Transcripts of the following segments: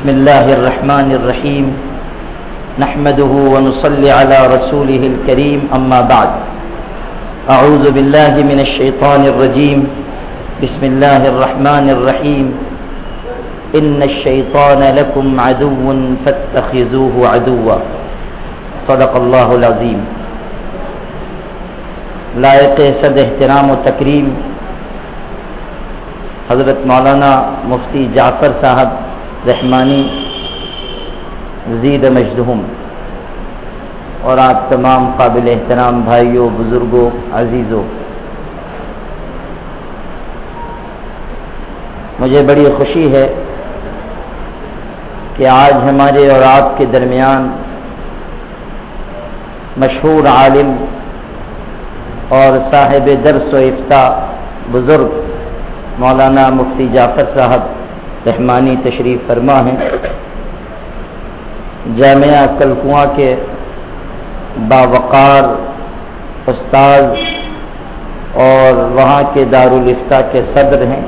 بسم الله الرحمن الرحيم. نحمده ونصلي على رسوله الكريم. أما بعد. أعوذ بالله من الشيطان الرجيم. بسم الله الرحمن الرحيم. إن الشيطان لكم عدو فاتخذوه عدوا. صدق الله العظيم. لائق صد احترام و تکریم. حضرت مولانا مفتی جعفر صاحب رحمانی زید مجدہم اور آپ تمام قابل احترام بھائیوں، بزرگوں، عزیزوں، مجھے بڑی خوشی ہے کہ آج ہمارے اور آپ کے درمیان مشہور عالم اور صاحب درس و افتاح بزرگ مولانا مفتی جعفر صاحب رحمانی تشریف فرما ہیں۔ جامعہ کلکواں کے باوقار استاذ اور وہاں کے دارالفتہ کے صدر ہیں۔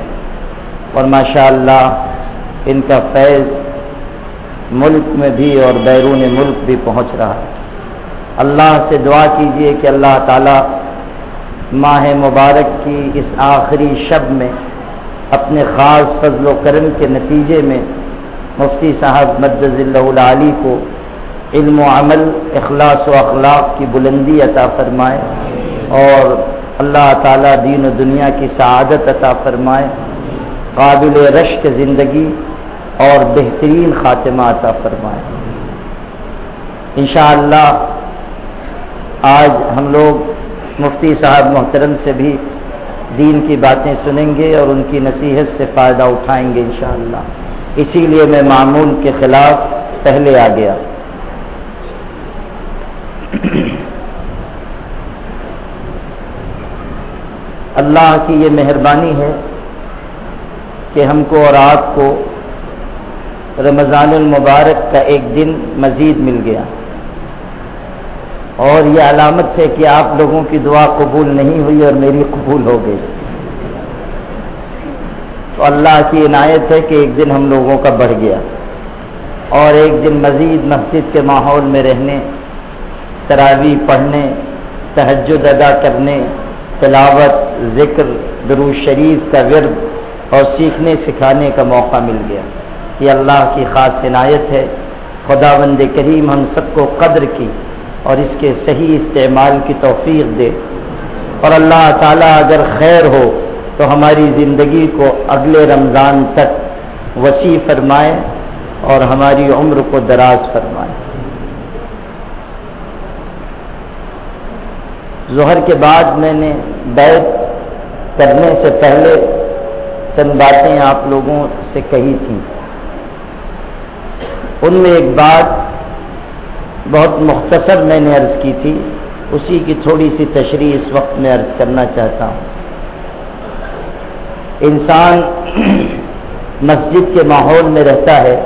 اور ماشاء اللہ ان کا فیض ملک میں بھی اور بیرون ملک بھی پہنچ رہا ہے۔ اللہ سے دعا کیجیے کہ اللہ تعالی ماہ مبارک کی اس آخری شب میں اپنے خاص فضل و کرم کے نتیجے میں مفتی صاحب مدز اللہ علی کو علم و عمل، اخلاص و اخلاق کی بلندی عطا فرمائے اور اللہ تعالیٰ دین و دنیا کی سعادت عطا فرمائے، قابل رشک زندگی اور بہترین خاتمہ عطا فرمائے۔ انشاءاللہ، آج ہم لوگ مفتی صاحب محترم سے بھی دین کی باتیں سنیں گے اور ان کی نصیحت سے فائدہ اٹھائیں گے انشاءاللہ۔ اسی لیے میں معمول کے خلاف پہلے آ گیا۔ اللہ کی یہ مہربانی ہے کہ ہم کو اور آپ کو رمضان المبارک کا ایک دن مزید مل گیا۔ اور یہ علامت ہے کہ آپ لوگوں کی دعا قبول نہیں ہوئی اور میری قبول ہو گئی۔ تو اللہ کی عنایت ہے کہ ایک دن ہم لوگوں کا بڑھ گیا اور ایک دن مزید مسجد کے ماحول میں رہنے تراوی پڑھنے، تہجد ادا کرنے، تلاوت، ذکر درو شریف کا ورد اور سیکھنے، سکھانے کا موقع مل گیا۔ یہ اللہ کی خاص عنایت ہے۔ خدا بند کریم ہم سب کو قدر کی۔ اور اس کے صحیح استعمال کی توفیق دے۔ اور اللہ تعالیٰ اگر خیر ہو تو ہماری زندگی کو اگلے رمضان تک وسیع فرمائے اور ہماری عمر کو دراز فرمائے۔ ظہر کے بعد میں نے بیت کرنے سے پہلے چند باتیں آپ لوگوں سے کہی تھیں۔ ان میں ایک بات بہت مختصر میں نے عرض کی تھی، اسی کی تھوڑی سی تشریح اس وقت میں عرض کرنا چاہتا ہوں۔ انسان مسجد کے ماحول میں رہتا ہے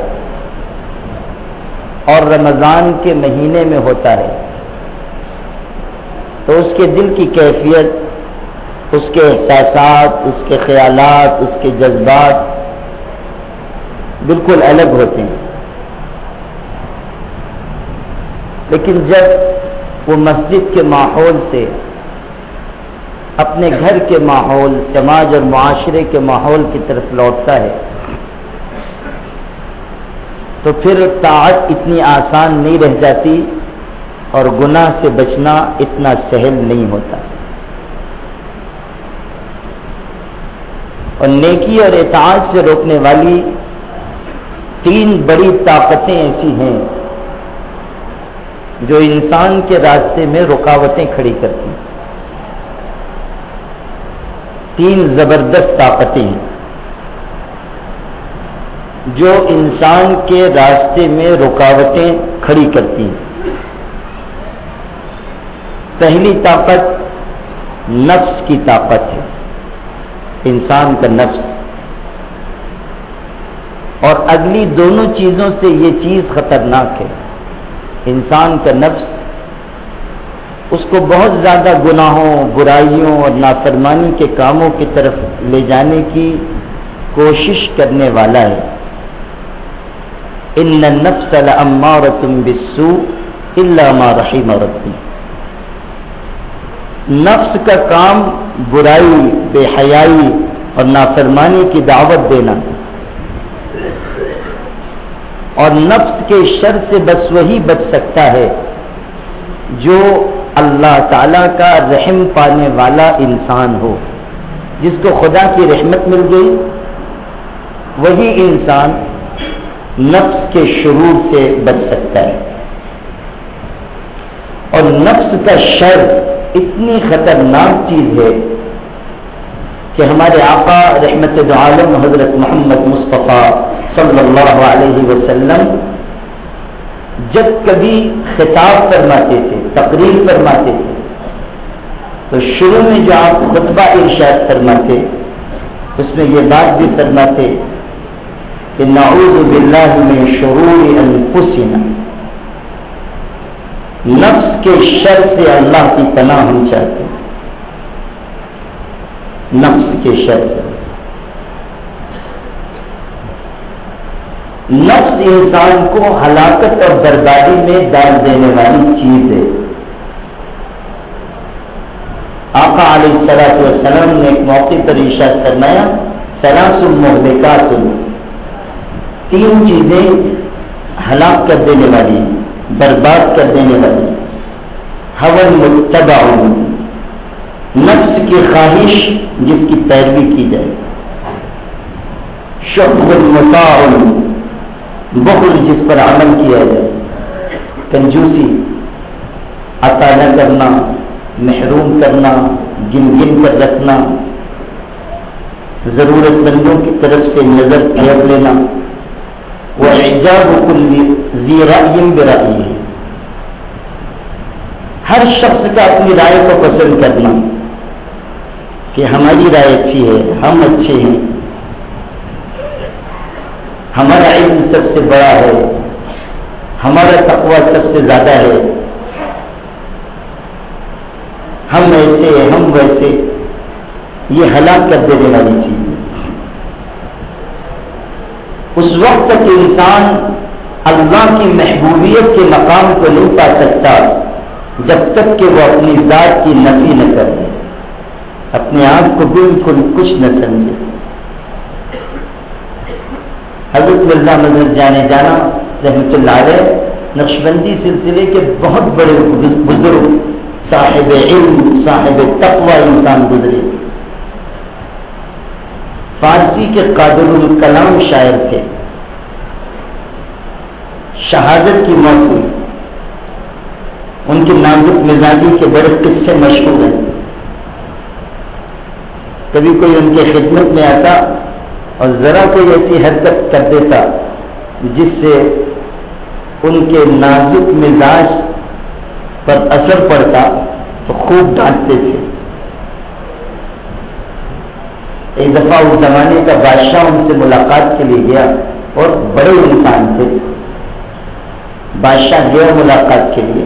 اور رمضان کے مہینے میں ہوتا ہے۔ تو اس کے دل کی کیفیت، اس کے احساسات، اس کے خیالات، اس کے جذبات بالکل الگ ہوتے ہیں۔ لیکن جب وہ مسجد کے ماحول سے، اپنے گھر کے ماحول، سماج اور معاشرے کے ماحول کی طرف لوٹتا ہے، تو پھر طاعت اتنی آسان نہیں رہ جاتی اور گناہ سے بچنا اتنا سہل نہیں ہوتا۔ اور نیکی اور اطاعت سے روکنے والی تین بڑی طاقتیں ایسی ہیں۔ جو انسان کے راستے میں رکاوٹیں کھڑی کرتی ہیں۔ تین زبردست طاقتیں ہیں۔ جو انسان کے راستے میں رکاوٹیں کھڑی کرتی ہیں۔ پہلی طاقت نفس کی طاقت ہے۔ انسان کا نفس۔ اور اگلی دونوں چیزوں سے یہ چیز خطرناک ہے۔ انسان کا نفس، اس کو بہت زیادہ گناہوں، برائیوں اور نافرمانی کے کاموں کی طرف لے جانے کی کوشش کرنے والا ہے۔ ان نفس لامارۃ بالسوء الا ما رحم ربی۔ نفس کا کام برائی، بے حیائی اور نافرمانی کی دعوت دینا۔ اور نفس کے شر سے بس وہی بچ سکتا ہے جو اللہ تعالی کا رحم پانے والا انسان ہو، جس کو خدا کی رحمت مل گئی۔ وہی انسان نفس کے شرور سے بچ سکتا ہے۔ اور نفس کا شر اتنی خطرناک چیز ہے کہ ہمارے آقا رحمت عالم حضرت محمد مصطفیٰ صلی اللہ علیہ وسلم جب کبھی خطاب فرماتے تھے، تقریر فرماتے تھے، تو شروع میں جو آپ خطبہ ارشاد فرماتے، اس میں یہ بات بھی فرماتے کہ نعوذ باللہ من شرور انفسنا۔ نفس کے شر سے اللہ کی پناہ ہم چاہتے ہیں۔ نفس کے شر سے۔ نفس انسان کو ہلاکت اور بربادی میں ڈال دینے والی چیز ہے۔ آقا علیہ السلام وسلم نے ایک موقع پر ارشاد فرمایا سلاس المحلکات تین چیزیں ہلاک کر دینے والی، برباد کر دینے والی۔ ہون متبع، نفس کی خواہش جس کی پیروی کی جائے۔ شب المطاع بخل جس پر عمل کیا جائے۔ کنجوسی، عطا نہ کرنا، محروم کرنا، گن گن کر رکھنا۔ ضرورت مندوں کی طرف سے نظر پھیر لینا۔ وہ ایجاب کل زیرائم برائی ہے ہر شخص کا اپنی رائے کو پسند کرنا کہ ہماری رائے اچھی ہے، ہم اچھے ہیں۔ ہمارا علم سب سے بڑا ہے، ہمارا تقوی سب سے زیادہ ہے۔ ہم ایسے ہم ویسے۔ یہ ہلاک کر دینے والی چیز ہے اس وقت تک انسان اللہ کی محبوبیت کے مقام کو نہیں پا سکتا، جب تک کہ وہ اپنی ذات کی نفی نہ کر دے اپنے آپ کو بالکل کچھ نہ سمجھے۔ حضرت مرزا مذہب جانے جانا، رحمت اللہ علیہ، نقشبندی سلسلے کے بہت بڑے بزرگ، صاحب علم، صاحب تقوی انسان گزرے۔ فارسی کے قادر الکلام شاعر تھے۔ شہادت کی موت ہوئی ان کی نازک مزاجی کے بڑے قصے مشہور ہیں۔ کبھی کوئی ان کے خدمت میں آتا اور ذرا کوئی ایسی حرکت کر دیتا جس سے ان کے نازک مزاج پر اثر پڑتا تو خوب ڈانٹتے تھے۔ ایک دفعہ اس زمانے کا بادشاہ ان سے ملاقات کے لیے گیا اور بڑے انسان تھے۔ بادشاہ گیا ملاقات کے لیے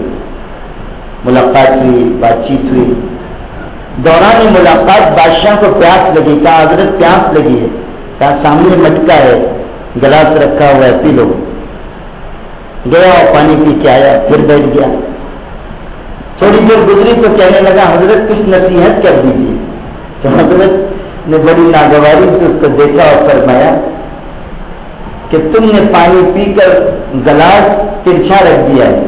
ملاقات ہوئی، بات چیت ہوئی۔ دوران ملاقات بادشاہ کو پیاس لگی، کہا، حضرت پیاس لگی ہے۔ سامنے مٹکا ہے، گلاس رکھا ہوا ہے، پی لو۔ گیا اور پانی پی کے آیا، پھر بیٹھ گیا۔ تھوڑی دیر گزری تو کہنے لگا، حضرت کچھ نصیحت کر دیجیے۔ تو حضرت نے بڑی ناگواری سے اس کو دیکھا اور فرمایا کہ تم نے پانی پی کر گلاس ترچھا رکھ دیا ہے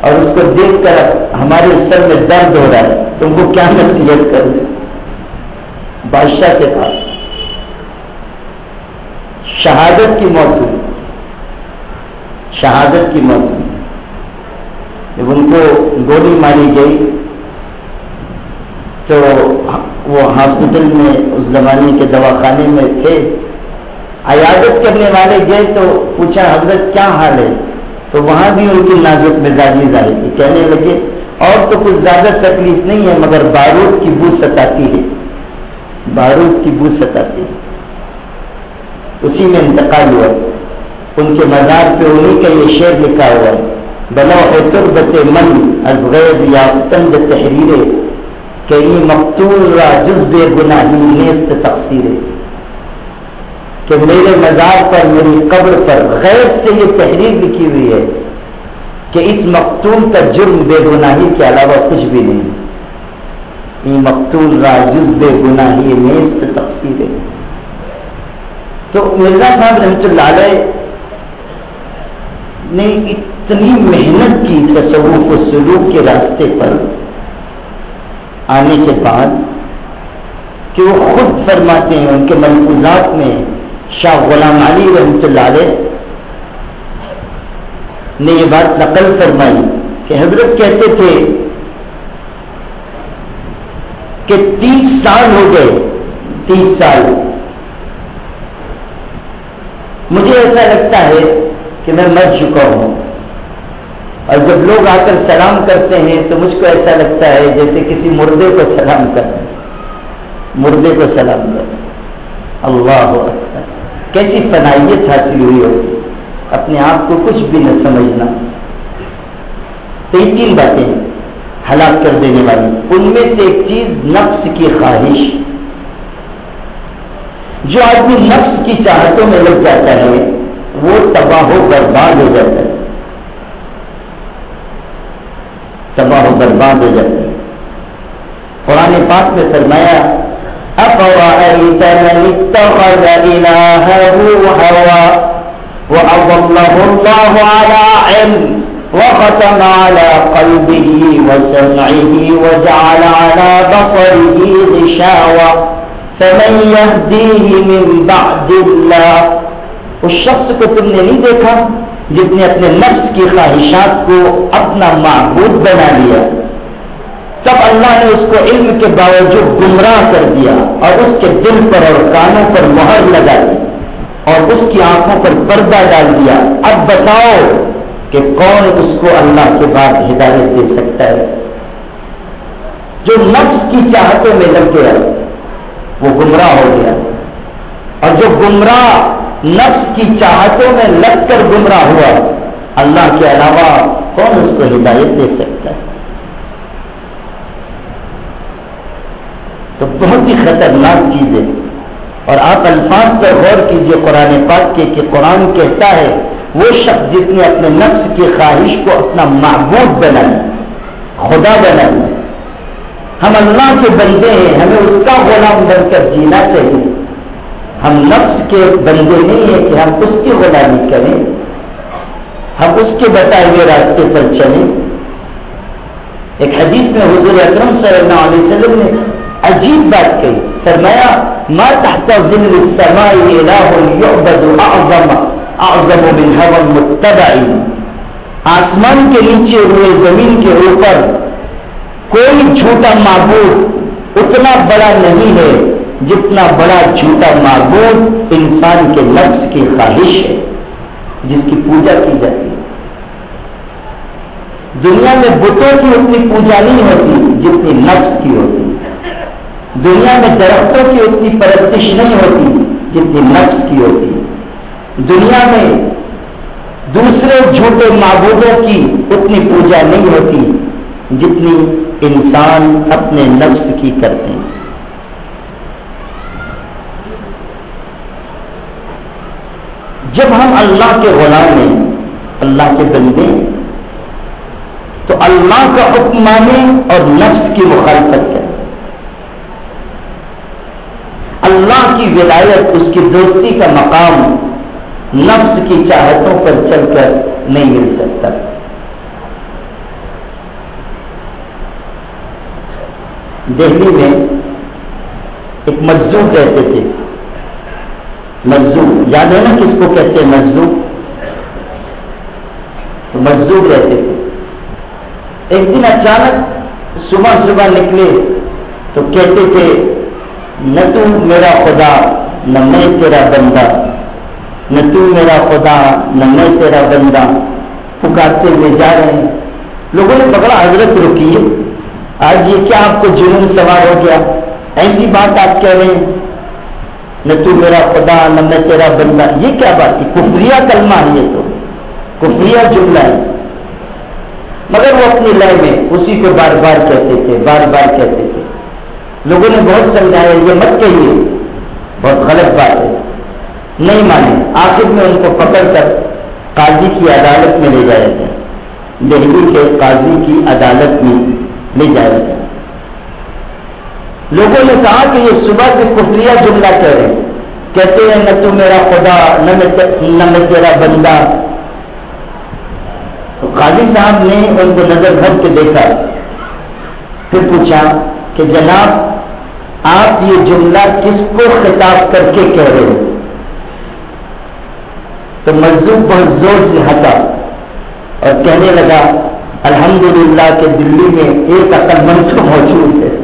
اور اس کو دیکھ کر ہمارے سر میں درد ہو رہا ہے۔ تم کو کیا نصیحت کر دیں؟ بادشاہ کے پاس۔ شہادت کی موت ہوئی۔ شہادت کی موت ہوئی۔ جب ان کو گولی ماری گئی، تو وہ ہاسپٹل میں، اس زمانے کے دواخانے میں تھے۔ عیادت کرنے والے گئے تو پوچھا، حضرت، کیا حال ہے؟ تو وہاں بھی ان کی نازک مزاجی ظاہر تھی کہنے لگے، اور تو کچھ زیادہ تکلیف نہیں ہے، مگر بارود کی بو ستاتی ہے۔ بارود کی بو ستاتی ہے۔ اسی میں انتقال ہوا ان کے مزار پہ انہیں کا یہ شعر لکھا ہوا۔ ہے بلا تربت من از یا تند تحریر کئی مقتول را جزب گناہی نیست تقسیر کہ میرے مزار پر، میری قبر پر غیر سے یہ تحریر لکھی ہوئی ہے کہ اس مقتول کا جرم بے گناہی کے علاوہ کچھ بھی نہیں۔ یہ مقتول را جز بے گناہی میز تقسیم ہے تو مرزا صاحب رحمۃ اللہ علیہ نے اتنی محنت کی تصوف و سلوک کے راستے پر آنے کے بعد کہ وہ خود فرماتے ہیں، ان کے ملفوظات میں شاہ غلام علی رحمۃ اللہ علیہ نے یہ بات نقل فرمائی کہ حضرت کہتے تھے کہ تیس سال ہو گئے، تیس سال مجھے ایسا لگتا ہے کہ میں مر چکا ہوں۔ اور جب لوگ آ کر سلام کرتے ہیں تو مجھ کو ایسا لگتا ہے جیسے کسی مردے کو سلام کر مردے کو سلام کر اللہ کیسی فنائیت حاصل ہوئی ہوگی۔ اپنے آپ کو کچھ بھی نہ سمجھنا۔ تو یہ تین باتیں ہلاک کر دینے والی۔ ان میں سے ایک چیز نفس کی خواہش۔ جو آدمی نفس کی چاہتوں میں لگ جاتا ہے، وہ تباہ و برباد ہو جاتا ہے۔ تباہ و برباد ہو جاتا ہے۔ قرآن پاک میں فرمایا وختم على قلبه وسمعه وجعل على بصره غشاوة فمن يهديه من بعد الله اس شخص کو تم نے نہیں دیکھا جس نے اپنے نفس کی خواہشات کو اپنا معبود بنا لیا۔ تب اللہ نے اس کو علم کے باوجود گمراہ کر دیا اور اس کے دل پر اور کانوں پر مہر لگا دی اور اس کی آنکھوں پر پردہ ڈال دیا۔ اب بتاؤ کہ کون اس کو اللہ کے بعد ہدایت دے سکتا ہے؟ جو نفس کی چاہتوں میں لگ گیا وہ گمراہ ہو گیا۔ اور جو گمراہ نفس کی چاہتوں میں لگ کر گمراہ ہوا، اللہ کے علاوہ کون اس کو ہدایت دے سکتا ہے؟ تو بہت ہی خطرناک چیز ہے۔ اور آپ الفاظ پر غور کیجیے، قرآن پاک کے، کہ قرآن کہتا ہے، وہ شخص جس نے اپنے نفس کی خواہش کو اپنا معبود بنایا، خدا بنایا۔ ہم اللہ کے بندے ہیں، ہمیں اس کا غلام بن کر جینا چاہیے۔ ہم نفس کے بندے نہیں ہیں کہ ہم اس کی غلامی کریں۔ ہم اس کے بتائے ہوئے راستے پر چلیں۔ ایک حدیث میں حضور اکرم صلی اللہ علیہ وسلم نے عجیب بات کہی۔ فرمایا، ما تحت ظل السماء الہ یعبد اعظم اعظم من هوى المتبع آسمان کے نیچے ہوئے، زمین کے اوپر کوئی جھوٹا معبود اتنا بڑا نہیں ہے جتنا بڑا جھوٹا معبود انسان کے نفس کی خواہش ہے، جس کی پوجا کی جاتی ہے۔ دنیا میں بتوں کی اتنی پوجا نہیں ہوتی جتنی نفس کی ہوتی۔ دنیا میں درختوں کی اتنی پرستش نہیں ہوتی جتنی نفس کی ہوتی۔ دنیا میں دوسرے جھوٹے معبودوں کی اتنی پوجا نہیں ہوتی جتنی انسان اپنے نفس کی کرتے ہیں جب ہم اللہ کے غلام ہیں، اللہ کے بندے ہیں تو اللہ کا حکم مانے اور نفس کی مخالفت کریں۔ اللہ کی ولایت، اس کی دوستی کا مقام نفس کی چاہتوں پر چل کر نہیں مل سکتا۔ دہلی میں ایک مزدور کہتے تھے۔ مزدور یاد ہے نا کس کو کہتے ہیں مزدور تو مزدور رہتے تھے۔ ایک دن اچانک صبح صبح نکلے تو کہتے تھے، نہ تو میرا خدا، نہ میں تیرا بندہ۔ نہ تو میرا خدا، نہ میں تیرا بندہ۔ پکارتے ہوئے جا رہے ہیں۔ لوگوں نے پکڑا، حضرت رکی ہے آج یہ کیا آپ کو جنون سوار ہو گیا؟ ایسی بات آپ کہہ رہے ہیں۔ نہ تو میرا خدا، نہ میں تیرا بندہ۔ یہ کیا بات ہے کفریا کلمہ ہے یہ تو۔ کفریا جملہ ہے۔ مگر وہ اپنی لیے میں اسی کو بار بار کہتے تھے، بار بار کہتے تھے۔ لوگوں نے بہت سمجھایا، یہ مت کہیے۔ بہت غلط بات ہے۔ نہیں مانے۔ آخر میں ان کو پکڑ کر قاضی کی عدالت میں لے جایا گیا۔ دہلی کے قاضی کی عدالت میں۔ لے جایا گیا لوگوں نے کہا کہ یہ صبح سے کفریہ جملہ کہہ رہے ہیں۔ کہتے ہیں، نہ تو میرا خدا، نہ میں تیرا بندہ۔ تو قاضی صاحب نے ان کو نظر بھر کے دیکھا۔ پھر پوچھا کہ جناب، آپ یہ جملہ کس کو خطاب کر کے کہہ رہے ہو تو مزدور بہت زور سے ہٹا اور کہنے لگا الحمدللہ کہ دلی میں ایک عقل مند تو موجود ہے۔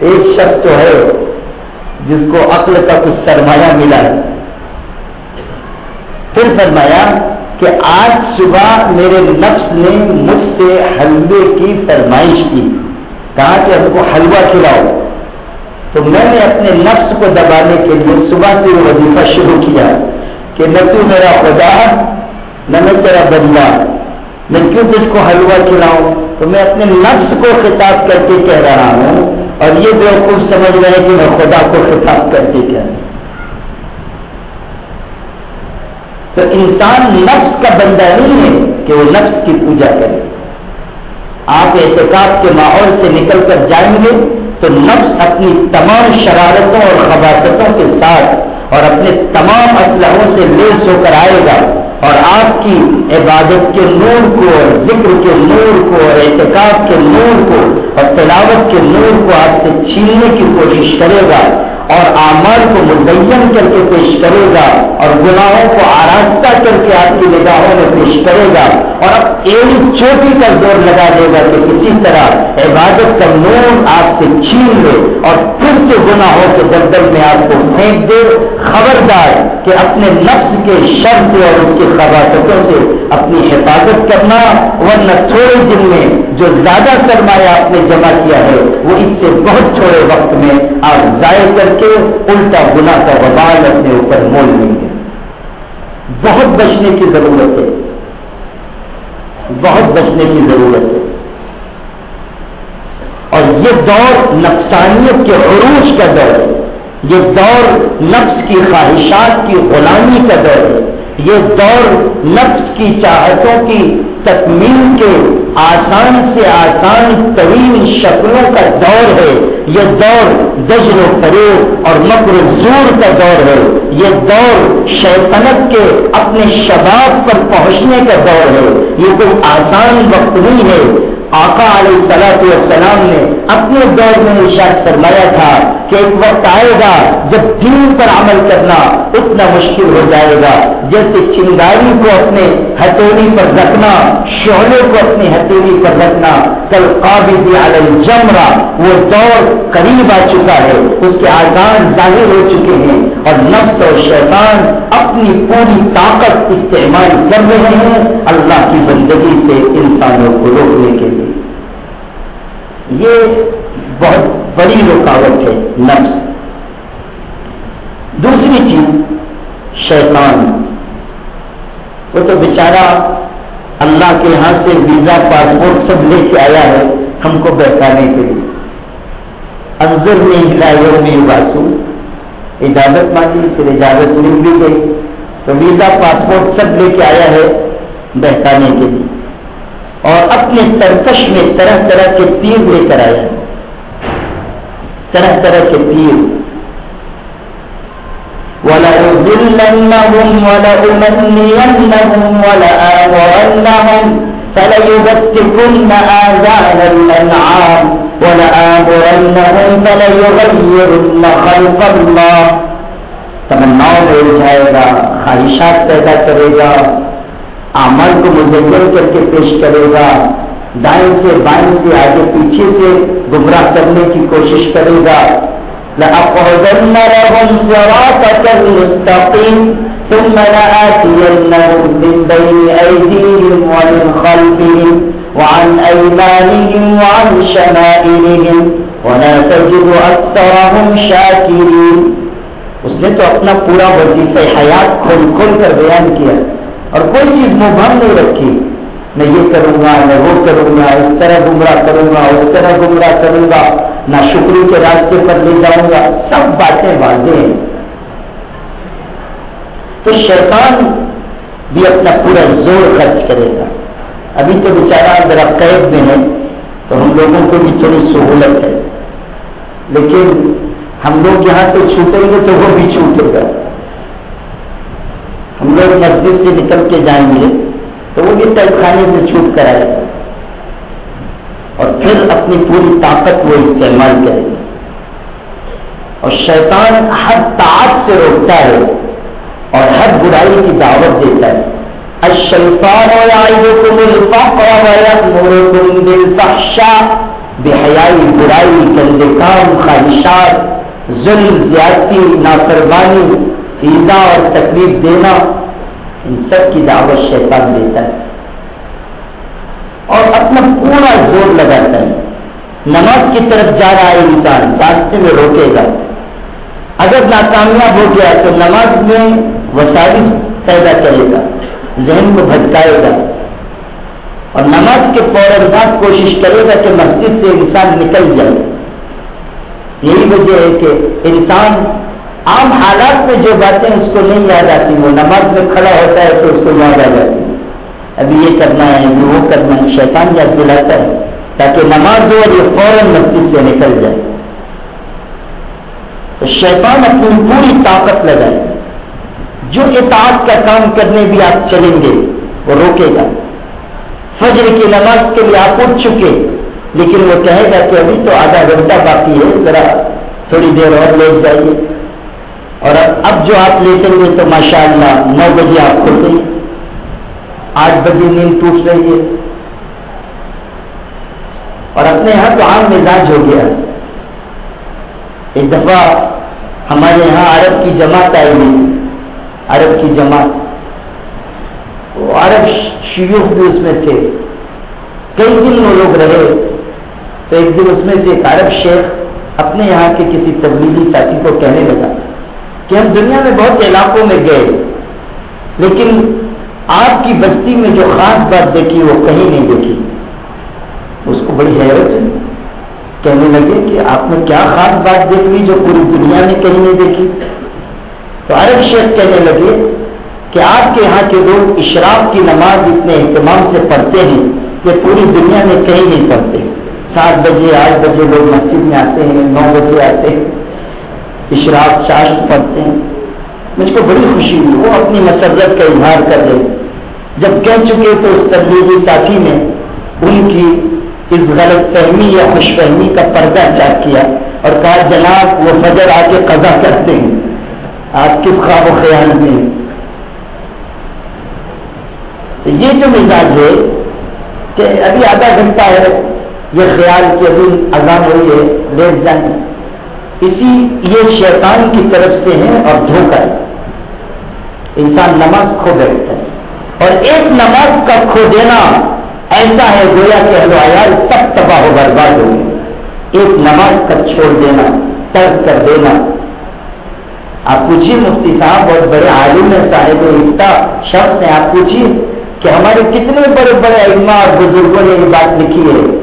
ایک شخص تو ہے جس کو عقل کا کچھ سرمایہ ملا ہے۔ پھر فرمایا کہ آج صبح میرے نفس نے مجھ سے حلوے کی فرمائش کی، کہا کہ ہم کو حلوہ کھلاؤ۔ تو میں نے اپنے نفس کو دبانے کے لیے صبح سے وظیفہ شروع کیا کہ نہ تو میرا خدا، نہ میں تیرا بندہ۔ میں کیوں تجھ کو حلوہ کھلاؤں تو میں اپنے نفس کو خطاب کر کے کہہ رہا ہوں اور یہ بیوقوف سمجھ رہے ہیں کہ میں خدا کو خطاب کر کے کہہ رہا ہوں۔ تو انسان نفس کا بندہ نہیں ہے کہ وہ نفس کی پوجا کرے۔ آپ احتکاب کے ماحول سے نکل کر جائیں گے تو نفس اپنی تمام شرارتوں اور خباستوں کے ساتھ اور اپنے تمام اسلحوں سے لیس ہو کر آئے گا۔ اور آپ کی عبادت کے نور کو اور ذکر کے نور کو اور احتکاب کے نور کو اور تلاوت کے نور کو آپ سے چھیننے کی کوشش کرے گا اور آمار کو مزین کر کے پیش کرے گا اور گناہوں کو آراستہ کر کے آپ کی نگاہوں میں پیش کرے گا اور اب ایک چوٹی کا زور لگا دے گا کہ کسی طرح عبادت کا نور آپ سے چھین لے اور پھر سے گناہوں کے دلدل میں آپ کو پھینک دے۔ خبردار کہ اپنے نفس کے شر سے اور اس کی خباستوں سے اپنی حفاظت کرنا، ورنہ تھوڑے دن میں جو زیادہ سرمایہ آپ نے جمع کیا ہے، وہ اس سے بہت تھوڑے وقت میں آپ ضائع کر کے الٹا گنا کا وبال اپنے اوپر مول لیں گے۔ بہت بچنے کی ضرورت ہے۔ بہت بچنے کی ضرورت ہے۔ اور یہ دور نفسانیت کے عروج کا دور ہے۔ یہ دور نفس کی خواہشات کی غلامی کا دور ہے۔ یہ دور نفس کی چاہتوں کی تکمیل کے آسان سے آسان طویل شکلوں کا دور ہے، یہ دور دجر و فروغ اور مکر زور کا دور ہے۔ یہ دور شیطنت کے اپنے شباب پر پہنچنے کا دور ہے۔ یہ کوئی آسان وقت نہیں ہے۔ آقا علیہ صلاح والسلام نے اپنے دور میں ارشاد فرمایا تھا کہ ایک وقت آئے گا جب دین پر عمل کرنا اتنا مشکل ہو جائے گا، جیسے چنگاری کو اپنے ہتھیلی پر رکھنا شہرے کو اپنی ہتھیلی پر رکھنا، کل قابض علیہ جمرا وہ دور قریب آ چکا ہے، اس کے آزان ظاہر ہو چکے ہیں اور نفس اور شیطان اپنی پوری طاقت استعمال کر رہے ہیں اللہ کی زندگی سے انسانوں کو روکنے کے لیے۔ یہ بہت بڑی رکاوٹ ہے، نفس۔ دوسری چیز، شیطان۔ وہ تو بیچارہ اللہ کے یہاں سے ویزا، پاسپورٹ سب لے کے آیا ہے، ہم کو بہتانے کے لیے۔ انضر میں ہلاو میں باسو اجازت مانگی، پھر اجازت مل بھی گئی۔ تو ویزا، پاسپورٹ سب لے کے آیا ہے، بہتانے کے لیے۔ اور اپنے سرکش میں طرح طرح کے پیر لے کر آئے۔ طرح طرح کے پیر وَلَأُذِلَّنَّهُمْ وَلَأُمَنِّيَنَّهُمْ وَلَآمُرَنَّهُمْ فَلَيُبَتِّكُنَّ آذَانَ الْأَنْعَامِ وَلَآمُرَنَّهُمْ فَلَيُغَيِّرُنَّ خَلْقَ اللَّهِ۔ تمناؤں بھیج جائے گا خواہشات پیدا عمل کو مزین کر کے پیش کرے گا، دائیں سے بائیں سے آگے پیچھے سے گمراہ کرنے کی کوشش کرے گا۔ ثم لآتينهم من بين أيديهم ومن خلفهم وعن أيمانهم وعن شمائلهم ولا تجد أكثرهم شاكرين۔ اس نے تو اپنا پورا وظیفہ حیات کھول کھول کر بیان کیا۔ اور کوئی چیز مبہم نہیں رکھی۔ میں یہ کروں گا، میں وہ کروں گا، اس طرح گمراہ کروں گا، اس طرح گمراہ کروں گا۔ نہ شکری کے راستے پر لے جاؤں گا۔ سب باتیں واضح ہیں۔ تو شیطان بھی اپنا پورا زور خرچ کرے گا۔ ابھی تو بیچارہ اگر آپ قید میں ہے، تو ہم لوگوں کو بھی تھوڑی سہولت ہے۔ لیکن ہم لوگ یہاں سے چھوٹیں گے تو وہ بھی چھوٹے گا۔ لوگ مسجد سے نکل کے جائیں گے تو وہ بھی تل خانے سے چھوٹ کر آئے اور پھر اپنی پوری طاقت وہ استعمال کرے گا۔ اور شیطان ہر طاقت سے روکتا ہے اور ہر برائی کی دعوت دیتا ہے۔ الشیطان یعیدکم الفقر ویأمرکم بالفحشاء، بحیائی برائی گندے کام خواہشات، ظلم، زیادتی، نافرمانی ایزا اور تکلیف دینا۔ ان سب کی دعوت شیطان دیتا ہے۔ اور اپنا پورا زور لگاتا ہے۔ نماز کی طرف جا رہا ہے انسان، راستے میں روکے گا۔ اگر ناکامیاب ہو گیا تو نماز میں وسائل پیدا کرے گا، ذہن کو بھٹکائے گا۔ اور نماز کے فوراً بعد کوشش کرے گا کہ مسجد سے انسان نکل جائے۔ یہی وجہ ہے کہ انسان عام حالات میں جو باتیں اس کو نہیں یاد آتی وہ نماز میں کھڑا ہوتا ہے تو اس کو یاد آ جاتی ابھی یہ کرنا ہے، ابھی وہ کرنا ہے۔ شیطان یاد دلاتا ہے تاکہ نماز ہو اور یہ فوراً مسجد سے نکل جائے۔ تو شیطان اپنی پوری طاقت لگائے جو اطاعت کا کام کرنے بھی آپ چلیں گے، وہ روکے گا۔ فجر کی نماز کے لیے آپ اٹھ چکے، لیکن وہ کہے گا کہ ابھی تو آدھا گھنٹہ باقی ہے، ذرا تھوڑی دیر اور لیٹ جائیے۔ اور اب جو آپ لیٹیں گے تو ماشاء اللہ نو بجے آپ کھلتے ہیں آٹھ بجے نیند ٹوٹ رہی ہے. اور اپنے یہاں تو عام مزاج ہو گیا. ایک دفعہ ہمارے یہاں عرب کی جماعت آئی ہوئی. عرب کی جماعت. وہ عرب شیوخ بھی اس میں تھے. کئی دن وہ لوگ رہے. تو ایک دن اس میں سے ایک عرب شیخ اپنے یہاں کے کسی تبدیلی ساتھی کو کہنے لگا. کہ ہم دنیا میں بہت سے علاقوں میں گئے، لیکن آپ کی بستی میں جو خاص بات دیکھی، وہ کہیں نہیں دیکھی۔ اس کو بڑی حیرت ہے کہنے لگے کہ آپ نے کیا خاص بات دیکھ لی جو پوری دنیا میں کہیں نہیں دیکھی؟ تو عرب شیخ کہنے لگے کہ آپ کے یہاں کے لوگ اشراق کی نماز اتنے اہتمام سے پڑھتے ہیں کہ پوری دنیا میں کہیں نہیں پڑھتے۔ سات بجے، آٹھ بجے لوگ مسجد میں آتے ہیں، نو بجے آتے ہیں۔ اشراق چاشت پڑھتے ہیں۔ مجھ کو بڑی خوشی ہوئی، وہ اپنی مسرت کا اظہار کر رہے جب کہہ چکے تو اس تبلیغی ساتھی نے ان کی اس غلط فہمی یا خوش فہمی کا پردہ چاک کیا اور کہا، جناب، وہ فجر آ کے قضا کرتے ہیں۔ آپ کس خواب و خیال میں تو یہ جو مزاج ہے کہ ابھی آدھا گھنٹہ ہے، یہ خیال کہ ابھی اذان ہوئی ہے، لیٹ جائیں۔ اسی یہ شیطان کی طرف سے ہے اور دھوکہ ہے۔ انسان نماز کھو بیٹھتا ہے۔ اور ایک نماز کا کھو دینا ایسا ہے گویا کہ ہلو عیال سب تباہ و برباد ہو گئے ایک نماز کا چھوڑ دینا، ترک کر دینا۔ آپ پوچھیے مفتی صاحب، بہت بڑے عالم ہے صاحب اتنا شخص ہیں، آپ پوچھیے کہ ہمارے کتنے بڑے بڑے ائمہ اور بزرگوں نے یہ بات لکھی ہے۔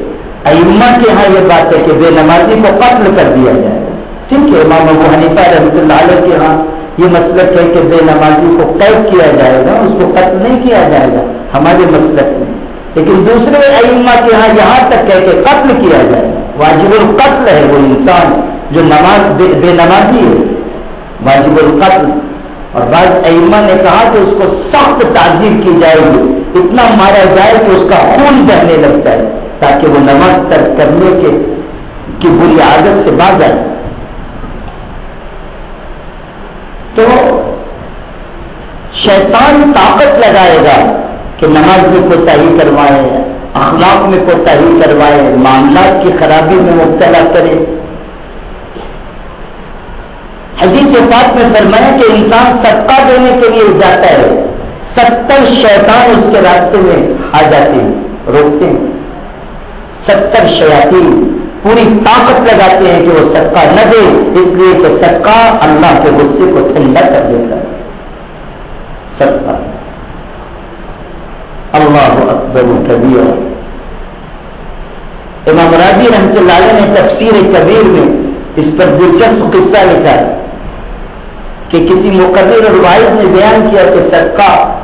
ائمہ کے یہاں یہ بات ہے کہ بے نمازی کو قتل کر دیا جائے۔ ٹھیک ہے امام ابو حنیفہ رحمۃ اللہ علیہ کے یہاں یہ مسلک ہے کہ بے نمازی کو قید کیا جائے گا اس کو قتل نہیں کیا جائے گا ہمارے مسلک میں لیکن دوسرے ائمہ کے یہاں یہاں تک کہ قتل کیا جائے واجب القتل ہے وہ انسان جو نماز بے, بے نمازی ہے۔ واجب القتل۔ اور بعض ائمہ نے کہا کہ اس کو سخت تعزیر کی جائے گی۔ اتنا مارا جائے کہ اس کا خون بہنے لگ جائے تاکہ وہ نماز ترک کرنے کے کی بری عادت سے باز جائے تو شیطان طاقت لگائے گا کہ نماز میں کوتا ہی کروائے، اخلاق میں کوتا ہی کروائے، معاملات کی خرابی میں مبتلا کرے۔ حدیث پاک میں فرمایا کہ انسان صدقہ دینے کے لیے جاتا ہے۔ ستر شیطان اس کے راستے میں آ جاتے ہیں، روکتے ہیں۔ ستر شیاتی پوری طاقت لگاتے ہیں کہ وہ صدقہ نہ دے، اس لیے کہ صدقہ اللہ کے غصے کو ٹھنڈا کر دیتا ہے۔ صدقہ۔ اللہ اکبر کبیر۔ امام راجی رحمۃ اللہ علیہ نے تفسیر کبیر میں اس پر دلچسپ قصہ لکھا ہے کہ کسی مقدر روایت نے بیان کیا کہ صدقہ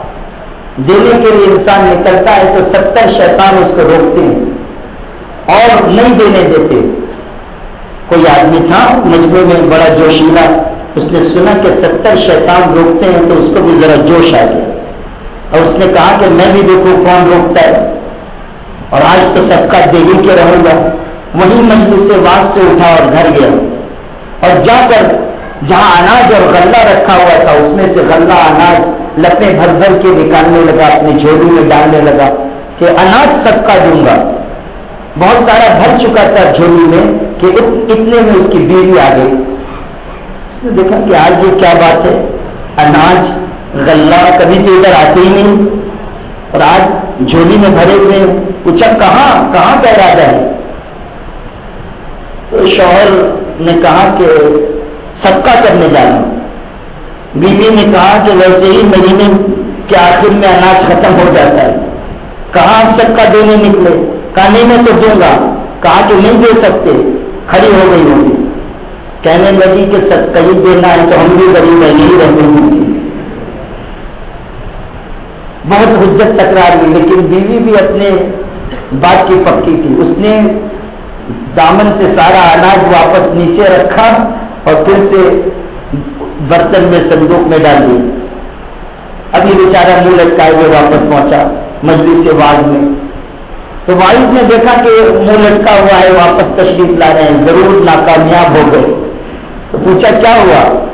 دینے کے لیے انسان نکلتا ہے تو ستر شیطان اس کو روکتے ہیں۔ اور نہیں دینے دیتے۔ کوئی آدمی تھا، مجموعے میں بڑا جوشیلا اس نے سنا کہ ستر شیطان روکتے ہیں تو اس کو بھی ذرا جوش آ گیا۔ اور اس نے کہا کہ میں بھی دیکھوں کون روکتا ہے۔ اور آج تو سب کا دے کے رہوں گا۔ وہی مجلس سے واس سے اٹھا اور گھر گیا۔ اور جا کر جہاں اناج اور غلہ رکھا ہوا تھا، اس میں سے غلہ اناج لپے بھر بھر کے نکالنے لگا اپنی جھولی میں ڈالنے لگا کہ اناج سب کا دوں گا۔ بہت سارا بھر چکا تھا جھولی میں کہ اتنے میں اس کی بیوی آ گئی۔ اس نے دیکھا کہ آج یہ کیا بات ہے؟ اناج غلہ کبھی تو ادھر آتے ہی نہیں۔ اور آج جھولی میں بھرے ہوئے پوچھا، کہاں کہاں کا ارادہ ہے؟ تو شوہر نے کہا کہ سب کا کرنے جانا۔ بیوی نے کہا کہ ویسے ہی مہینے کے آخر میں اناج ختم ہو جاتا ہے۔ کہاں سب کا دینے نکلے؟ کہانی میں تو دوں گا۔ کہا کہ نہیں دے سکتے۔ کھڑی ہو گئی ہوگی کہنے لگی کہ سب کہیں دینا ہے تو ہم بھی غریب ہے نہیں رہنے گی بہت حجت تکرار ہوئی، لیکن بیوی بھی اپنے بات کی پکی تھی۔ اس نے دامن سے سارا اناج واپس نیچے رکھا اور پھر سے برتن میں صندوق میں ڈال دی۔ ابھی بیچارہ منہ لٹکائے ہوئے واپس پہنچا، مجلس سے واضح میں۔ تو والد نے دیکھا کہ منہ لٹکا ہوا ہے، واپس تشریف لا رہے ہیں۔ ضرور ناکامیاب ہو گئے۔ تو پوچھا، کیا ہوا؟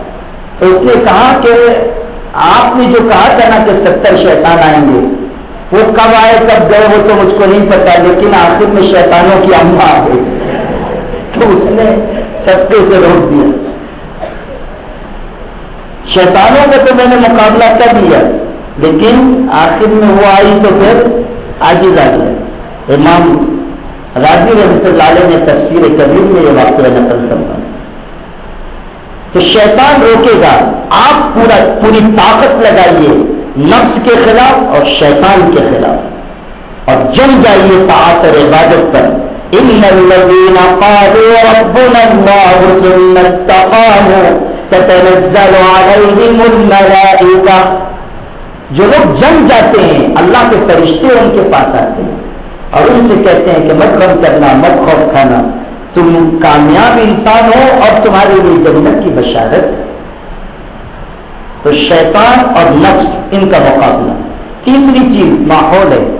تو اس نے کہا کہ آپ نے جو کہا تھا نا کہ ستر شیطان آئیں گے، وہ کب آئے، کب گئے وہ تو مجھ کو نہیں پتا، لیکن آخر میں شیطانوں کی اما آ گئی۔ تو اس نے ستے سے روک دیا۔ شیطانوں کا تو میں نے مقابلہ کر دیا لیکن آخر میں وہ آئی تو پھر آج ہی گیا۔ امام راضی رحمت اللہ علیہ نے تفسیر کبیر میں یہ واقعہ نقل کرتا تو شیطان روکے گا آپ پورا پوری طاقت لگائیے نفس کے خلاف اور شیطان کے خلاف۔ اور جم جائیے طاعت اور عبادت پر۔ ان الذين قالوا ربنا الله ثم استقاموا تتنزل عليهم الملائكه جو لوگ جم جاتے ہیں، اللہ کے فرشتے ان کے پاس آتے ہیں۔ اور ان سے کہتے ہیں کہ مت غم کرنا، مت خوف کھانا۔ تم کامیاب انسان ہو اور تمہارے لیے جنت کی بشارت۔ تو شیطان اور نفس ان کا مقابلہ۔ تیسری چیز، ماحول ہے۔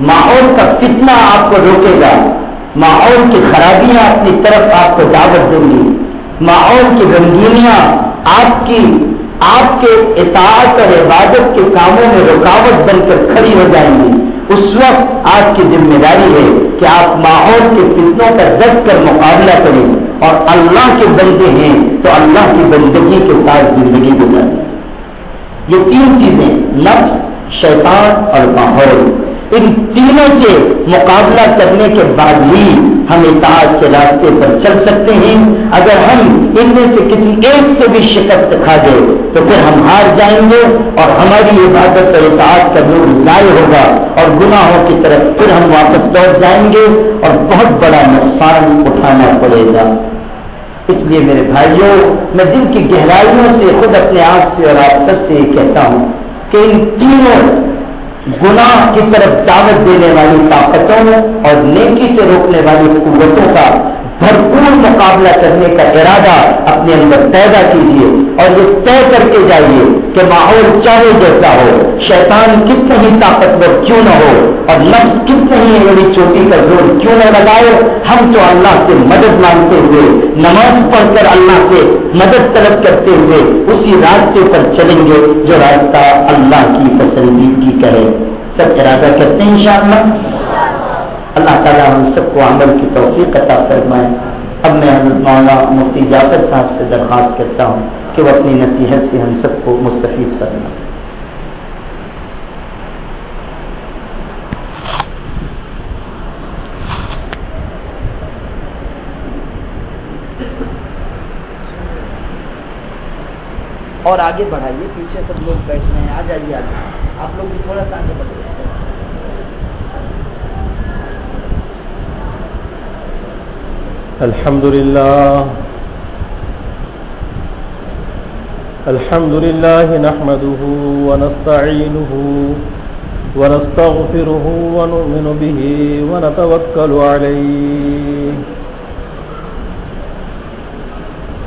ماحول کا فتنہ آپ کو روکے گا۔ ماحول کی خرابیاں اپنی طرف آپ کو دعوت دیں گی۔ ماحول کی رنگینیاں آپ کی، آپ کے اطاعت اور عبادت کے کاموں میں رکاوٹ بن کر کھڑی ہو جائیں گی۔ اس وقت آپ کی ذمہ داری ہے کہ آپ ماحول کے فتنوں کا ڈٹ کر مقابلہ کریں اور اللہ کے بندے ہیں تو اللہ کی بندگی کے ساتھ زندگی گزاریں۔ یہ تین چیزیں، نفس، شیطان اور ماحول۔ ان تینوں سے مقابلہ کرنے کے بعد ہی ہم اطاعت کے راستے پر چل سکتے ہیں۔ اگر ہم ان میں سے کسی ایک سے بھی شکست کھا دے تو پھر ہم ہار جائیں گے اور ہماری عبادت اور اطاعت کا نور ضائع ہوگا اور گناہوں کی طرف پھر ہم واپس لوٹ جائیں گے اور بہت بڑا نقصان اٹھانا پڑے گا۔ اس لیے میرے بھائیوں، میں دل کی گہرائیوں سے خود اپنے آپ سے اور آپ سب سے یہ کہتا ہوں کہ ان تینوں گناہ کی طرف دعوت دینے والی طاقتوں اور نیکی سے روکنے والی قوتوں کا بھرپور مقابلہ کرنے کا ارادہ اپنے اندر پیدا کیجیے اور یہ طے کر کے جائیے کہ ماحول چاہے جیسا ہو، شیطان کتنا ہی طاقتور کیوں نہ ہو اور نفس کتنا ہی میری چوٹی کا زور کیوں نہ لگائے، ہم تو اللہ سے مدد مانگتے ہوئے، نماز پڑھ کر اللہ سے مدد طلب کرتے ہوئے اسی راستے پر چلیں گے جو راستہ اللہ کی پسندیدگی کرے۔ سب ارادہ کرتے ہیں انشاءاللہ؟ اللہ تعالیٰ ہم سب کو عمل کی توفیق عطا فرمائے۔ اب میں مولانا مفتی جعفر صاحب سے درخواست کرتا ہوں۔ کہ وہ اپنی نصیحت سے ہم سب کو مستفیض کرنا اور آگے بڑھائیے پیچھے سب لوگ بیٹھے ہیں۔ آ جائیے آگے۔ آپ لوگ بھی تھوڑا سا آگے بڑھ. الحمد لله الحمد لله نحمده ونستعينه ونستغفره ونؤمن به ونتوكل عليه.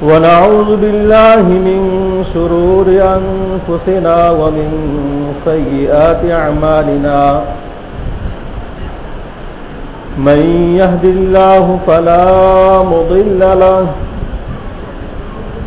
ونعوذ بالله من شرور أنفسنا ومن سيئات أعمالنا. من يهد الله فلا مضل له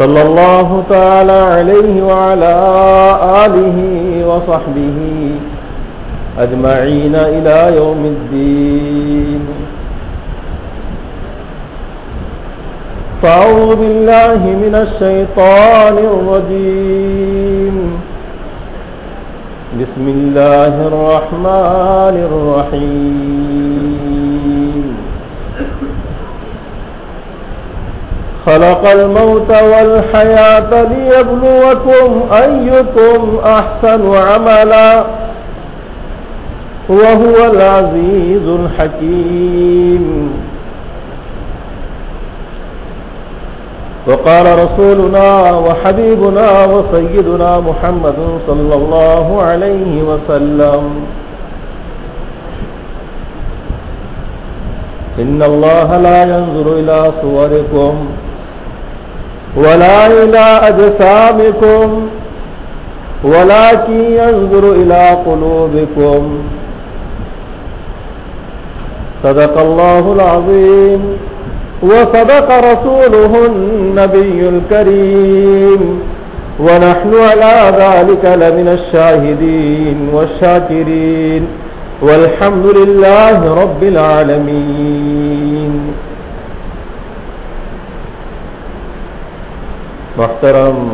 صلى الله تعالى عليه وعلى آله وصحبه أجمعين إلى يوم الدين. فأعوذ بالله من الشيطان الرجيم. بسم الله الرحمن الرحيم. خلق الموت والحياة ليبلوكم أيكم أحسن عملا وهو العزيز الحكيم. وقال رسولنا وحبيبنا وسيدنا محمد صلى الله عليه وسلم إن الله لا ينظر إلى صوركم ولا إلى أجسامكم ولكن ينظر إلى قلوبكم. صدق الله العظيم. وصدق رسوله النبي الكريم. ونحن على ذلك لمن الشاهدين والشاكرين. والحمد لله رب العالمين. محترم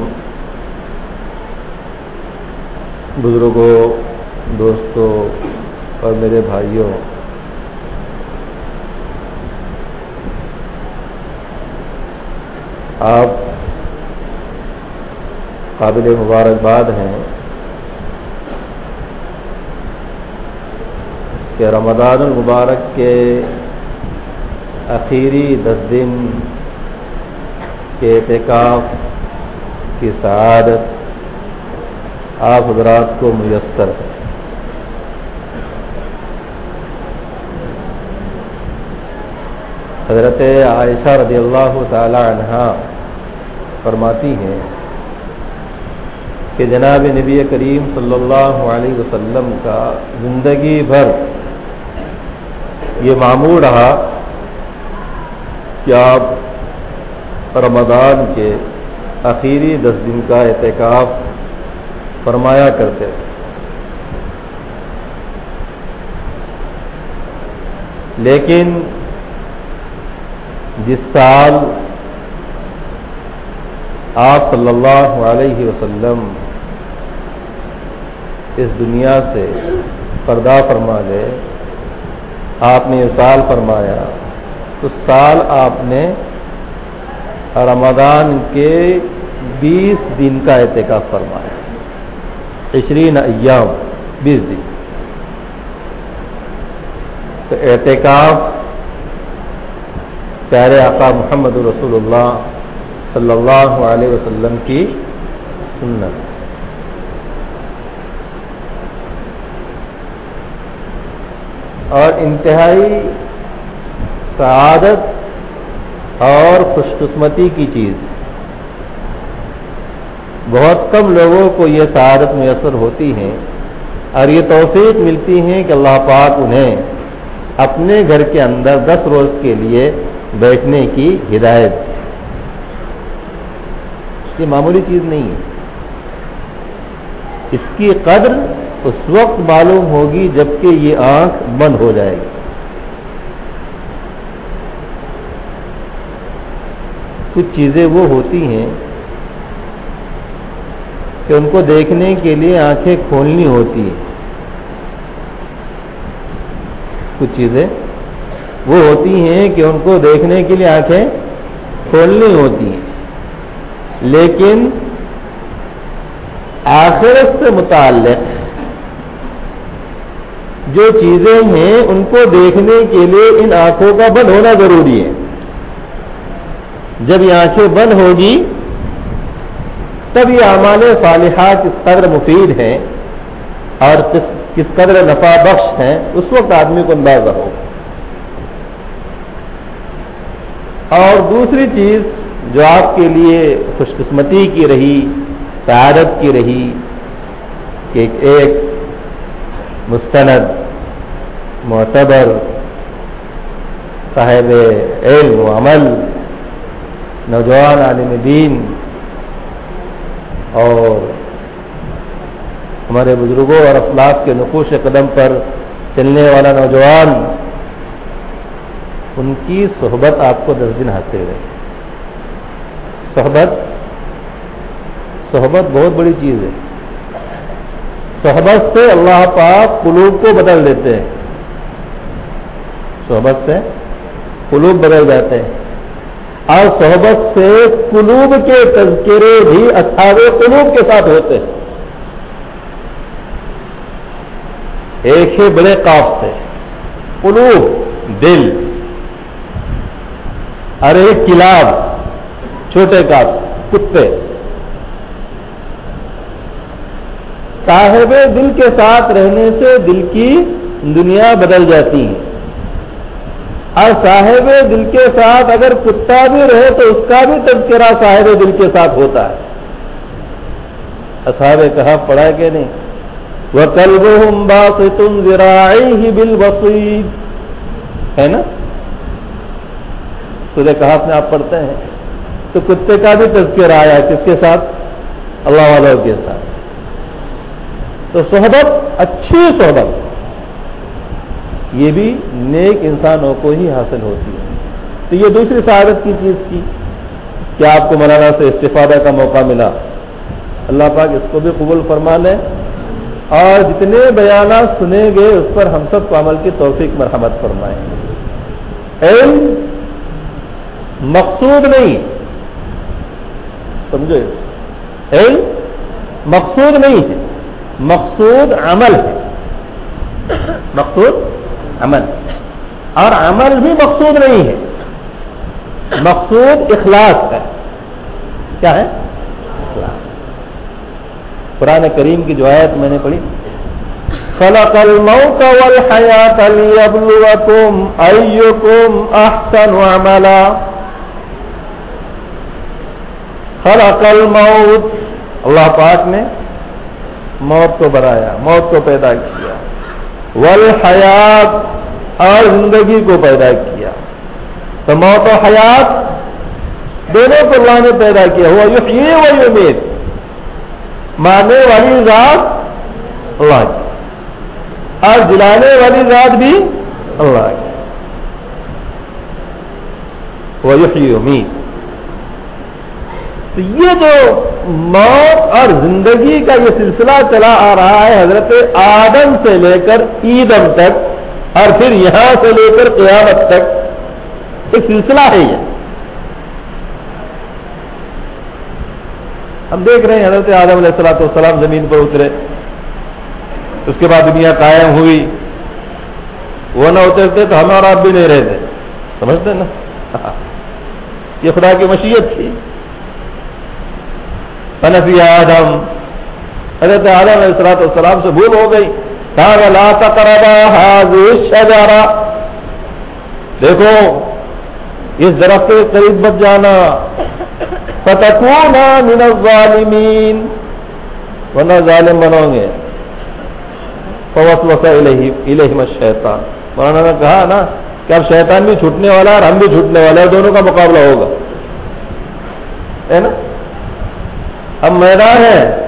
بزرگوں، دوستوں اور میرے بھائیوں، آپ قابل مبارکباد ہیں کہ رمضان المبارک کے اخیری دس دن کے اعتکاف کی سعادت آپ حضرات کو میسر ہے۔ حضرت عائشہ رضی اللہ تعالی عنہ فرماتی ہیں کہ جناب نبی کریم صلی اللہ علیہ وسلم کا زندگی بھر یہ معمول رہا کہ آپ رمضان کے اخیری دس دن کا احتکاب فرمایا کرتے تھے۔ لیکن جس سال آپ صلی اللہ علیہ وسلم اس دنیا سے پردہ فرما گئے آپ نے یہ سال فرمایا، تو سال آپ نے رمضان کے بیس دن کا احتکاب فرمایا۔ عشرین ایام، بیس دن۔ تو احتکاب پیارے آقا محمد رسول اللہ صلی اللہ علیہ وسلم کی سنت۔ اور انتہائی سعادت اور خوش قسمتی کی چیز۔ بہت کم لوگوں کو یہ سعادت میسر ہوتی ہے اور یہ توفیق ملتی ہے کہ اللہ پاک انہیں اپنے گھر کے اندر دس روز کے لیے بیٹھنے کی ہدایت یہ معمولی چیز نہیں ہے۔ اس کی قدر اس وقت معلوم ہوگی جبکہ یہ آنکھ بند ہو جائے گی۔ کچھ چیزیں وہ ہوتی ہیں کہ ان کو دیکھنے کے لیے آنکھیں کھولنی ہوتی ہیں۔ کچھ چیزیں وہ ہوتی ہیں کہ ان کو دیکھنے کے لیے آنکھیں کھولنی ہوتی ہیں۔ لیکن آخرت سے متعلق جو چیزیں ہیں ان کو دیکھنے کے لیے ان آنکھوں کا بند ہونا ضروری ہے۔ جب یہ آنکھیں بند ہوگی، تب یہ اعمال صالحات کس قدر مفید ہیں اور کس قدر نفع بخش ہیں، اس وقت آدمی کو اندازہ ہوگا۔ اور دوسری چیز جو آپ کے لیے خوش قسمتی کی رہی، سعادت کی رہی، کہ ایک مستند، معتبر، صاحب علم و عمل نوجوان عالم دین اور ہمارے بزرگوں اور افلاق کے نقوش قدم پر چلنے والا نوجوان، ان کی صحبت آپ کو دس دن حاصل رہے۔ صحبت صحبت بہت بڑی چیز ہے۔ صحبت سے اللہ پاک قلوب کو بدل دیتے ہیں۔ صحبت سے قلوب بدل جاتے ہیں۔ اور صحبت سے قلوب کے تذکرے بھی اصحاب قلوب کے ساتھ ہوتے ہیں۔ ایک ہی بڑے کاف سے۔ قلوب، دل۔ اور ایک کلاب، چھوٹے کاف کتے۔ صاحب دل کے ساتھ رہنے سے دل کی دنیا بدل جاتی ہے۔ اور صاحب دل کے ساتھ اگر کتا بھی رہے تو اس کا بھی تذکرہ صاحب دل کے ساتھ ہوتا ہے۔ اصحاب کہا، پڑھا کہ نہیں؟ وہ کلب ہم باس تم ذرائی ہی بل ہے نا؟ سورہ کہا اپنے آپ پڑھتے ہیں؟ تو کتے کا بھی تذکرہ آیا کس کے ساتھ؟ اللہ والوں کے ساتھ۔ تو صحبت، اچھی صحبت۔ یہ بھی نیک انسانوں کو ہی حاصل ہوتی ہے۔ تو یہ دوسری سعادت کی چیز تھی کہ آپ کو مولانا سے استفادہ کا موقع ملا۔ اللہ پاک اس کو بھی قبول فرما لے اور جتنے بیانات سنے گئے اس پر ہم سب کو عمل کی توفیق مرحمت فرمائیں۔ علم مقصود نہیں۔ سمجھو علم مقصود نہیں ہے۔ مقصود عمل ہے۔ مقصود عمل۔ اور عمل بھی مقصود نہیں ہے۔ مقصود اخلاص ہے۔ کیا ہے؟ اخلاص۔ قرآن کریم کی جو آیت میں نے پڑھی، خلق الموت والحیات لیبلوکم ایکم احسن عملا۔ خلق الموت، اللہ پاک نے موت کو بنایا موت کو پیدا کیا۔ والحیات اور زندگی کو پیدا کیا۔ تو موت و حیات دونوں کو اللہ نے پیدا کیا۔ ہوا یہ وہی امید مارنے والی ذات اللہ کی۔ اور جلانے والی ذات بھی اللہ کی۔ وہ یہ امید تو یہ جو موت اور زندگی کا یہ سلسلہ چلا آ رہا ہے حضرت آدم سے لے کر عیدم تک اور پھر یہاں سے لے کر قیامت تک ایک سلسلہ ہے یہ۔ ہم دیکھ رہے ہیں حضرت آدم علیہ السلاۃ والسلام زمین پر اترے، اس کے بعد دنیا قائم ہوئی۔ وہ نہ اترتے تو ہم اور آپ بھی نہیں رہتے، سمجھتے نا؟ یہ خدا کی مشیت تھی۔ فنفی آدم۔ حضرت آدم علیہ السلاط السلام سے بھول ہو گئی۔ کہا لا تقربا دیکھو، اس درخت کے قریب بچ جانا۔ فتکونا من الظالمین۔ ورنہ ظالم بنو گے۔ فوسوس الیہم الشیطان۔ مولانا نے کہا نا کہ اب شیطان بھی چھوٹنے والا ہے اور ہم بھی چھوٹنے والے ہیں دونوں کا مقابلہ ہوگا۔ ہے نا؟ ہم میدان ہیں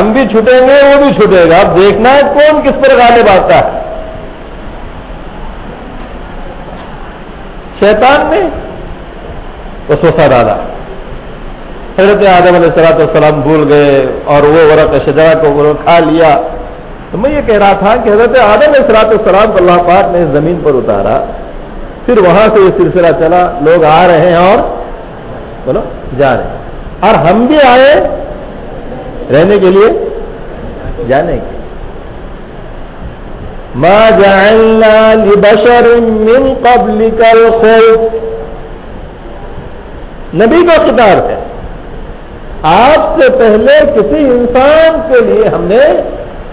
ہم بھی چھٹیں گے، وہ بھی چھٹے گا۔ اب دیکھنا ہے کون کس پر غالب آتا ہے۔ شیطان نے وہ ڈالا۔ حضرت آدم علیہ السلاط والسلام بھول گئے اور وہ ورق شجرا کو کھا لیا۔ تو میں یہ کہہ رہا تھا کہ حضرت آدم علیہ اصلاط السلام کو اللہ پاک نے اس زمین پر اتارا۔ پھر وہاں سے یہ سلسلہ چلا۔ لوگ آ رہے ہیں اور بولو، جا رہے ہیں۔ اور ہم بھی آئے رہنے کے لیے جانے کے ما جعلنا لبشر من قبلك الخلق نبی کا خطاب ہے۔ آپ سے پہلے کسی انسان کے لیے ہم نے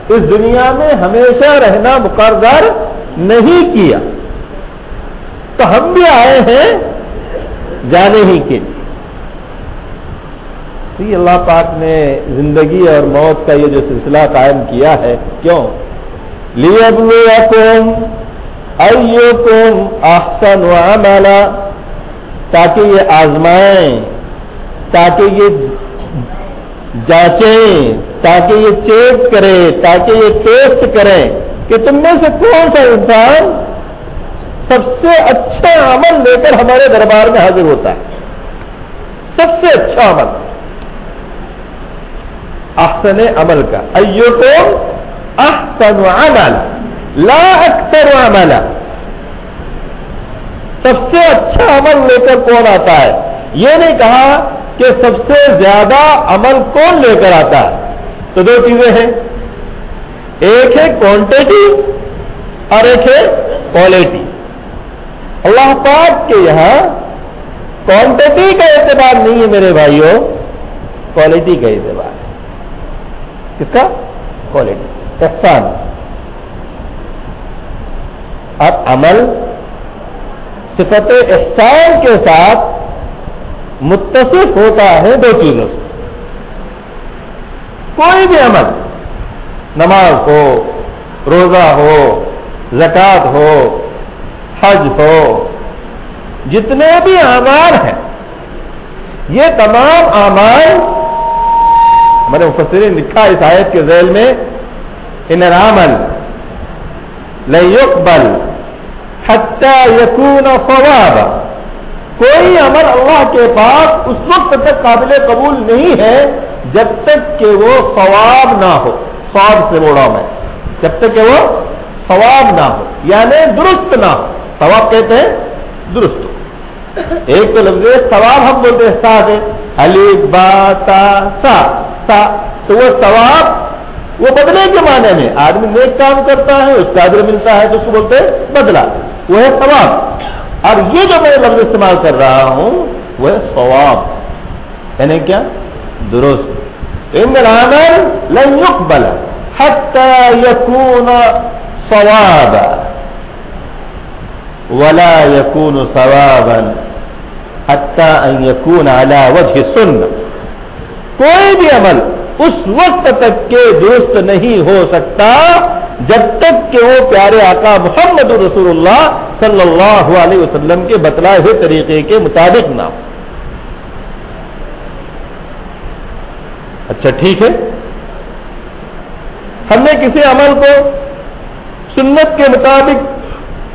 اس دنیا میں ہمیشہ رہنا مقرر نہیں کیا۔ تو ہم بھی آئے ہیں جانے ہی کے لیے۔ اللہ پاک نے زندگی اور موت کا یہ جو سلسلہ قائم کیا ہے، کیوں؟ لیبلوکم ایوکم احسن عملا، تاکہ یہ آزمائیں، تاکہ یہ جانچیں، تاکہ یہ چیک کرے تاکہ یہ ٹیسٹ کریں کہ تم میں سے کون سا انسان سب سے اچھا عمل لے کر ہمارے دربار میں حاضر ہوتا ہے۔ سب سے اچھا عمل۔ احسن عمل کا ایو کو احسن عمل. لا اکثر عمل سب سے اچھا عمل لے کر کون آتا ہے؟ یہ نہیں کہا کہ سب سے زیادہ عمل کون لے کر آتا ہے؟ تو دو چیزیں ہیں۔ ایک ہے کوانٹٹی اور ایک ہے کوالٹی اللہ پاک کے یہاں کوانٹٹی کا اعتبار نہیں ہے میرے بھائیوں کوالٹی کا اعتبار۔ کس کا؟ کوالٹی احسان. اب عمل صفت احسان کے ساتھ متصف ہوتا ہے دو چیزوں سے۔ کوئی بھی عمل، نماز ہو، روزہ ہو زکات ہو، حج ہو، جتنے بھی اعمال ہیں، یہ تمام اعمال ہمارے مفسرین لکھا اس آیت کے ذیل میں، ان رامل لیقبل حتی یکون صوابا. کوئی عمل اللہ کے پاس اس وقت تک قابل قبول نہیں ہے جب تک کہ وہ ثواب نہ ہو سواب سے بوڑھا میں۔ جب تک کہ وہ ثواب نہ ہو یعنی درست نہ ہو۔ ثواب کہتے ہیں درست۔ ایک تو لفظ ثواب ہم بولتے ہیں، ساتھ ہے۔ علی باتا سا۔ سا تو وہ ثواب وہ بدلے کے معنی میں آدمی نیک کام کرتا ہے، اس کا ادر ملتا ہے تو اس کو بولتے بدلا وہ ہے ثواب۔ اور یہ جو میں لفظ استعمال کر رہا ہوں، وہ ہے ثواب۔ یعنی کیا؟ درست۔ ان العمل لن يقبل حتى يكون صوابا ولا يكون ثوابا حتى ان يكون على وجه السنه کوئی بھی عمل اس وقت تک کے درست نہیں ہو سکتا جب تک کہ وہ پیارے آقا محمد رسول اللہ صلی اللہ علیہ وسلم کے بتلائے ہوئے طریقے کے مطابق نہ ہو۔ اچھا ٹھیک ہے۔ ہم نے کسی عمل کو سنت کے مطابق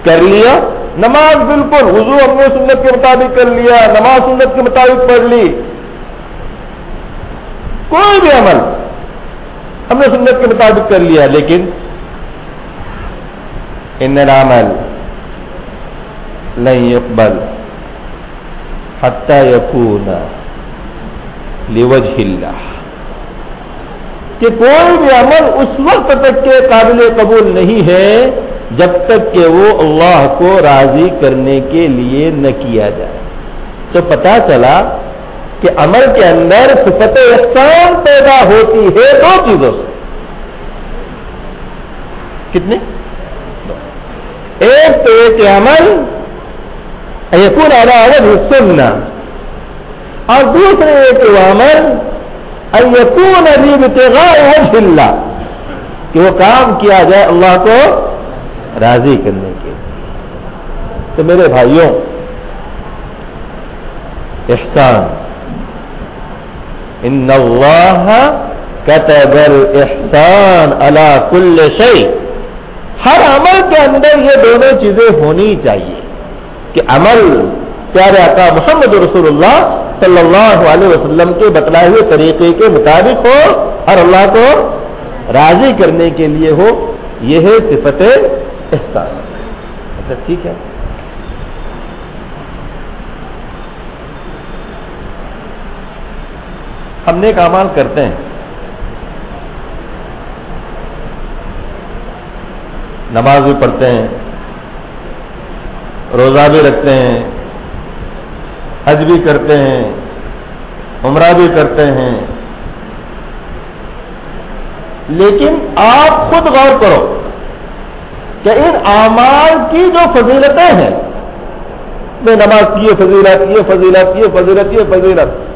کر لیا، نماز بالکل وضو ہم نے سنت کے مطابق کر لیا، نماز سنت کے مطابق پڑھ لی کوئی بھی عمل ہم نے سنت کے مطابق کر لیا لیکن ان العمل لن يقبل حتى يكون لوجه اللہ کہ کوئی بھی عمل اس وقت تک کے قابل قبول نہیں ہے جب تک کہ وہ اللہ کو راضی کرنے کے لیے نہ کیا جائے۔ تو پتا چلا کہ عمل کے اندر صفت احسان پیدا ہوتی ہے دو چیزوں سے۔ کتنے ایک تو ایک عمل یقون عمل سننا اور دوسرے ایک عمل یقون عجیب وجہ اللہ۔ کہ وہ کام کیا جائے اللہ کو راضی کرنے کے تو میرے بھائیوں، احسان۔ ان اللہ كتب الاحسان على كل شيء۔ ہر عمل کے اندر یہ دونوں چیزیں ہونی چاہیے کہ عمل، پیارے آقا محمد رسول اللہ صلی اللہ علیہ وسلم کے بتلائے ہوئے طریقے کے مطابق ہو اور اللہ کو راضی کرنے کے لیے ہو، یہ ہے صفت احسان۔ اچھا ٹھیک ہے۔ ہم نیک اعمال کرتے ہیں۔ نماز بھی پڑھتے ہیں۔ روزہ بھی رکھتے ہیں۔ حج بھی کرتے ہیں۔ عمرہ بھی کرتے ہیں۔ لیکن آپ خود غور کرو کہ ان اعمال کی جو فضیلتیں ہیں، میں نماز کی فضیلت، یہ فضیلت یہ فضیلت یہ فضیلت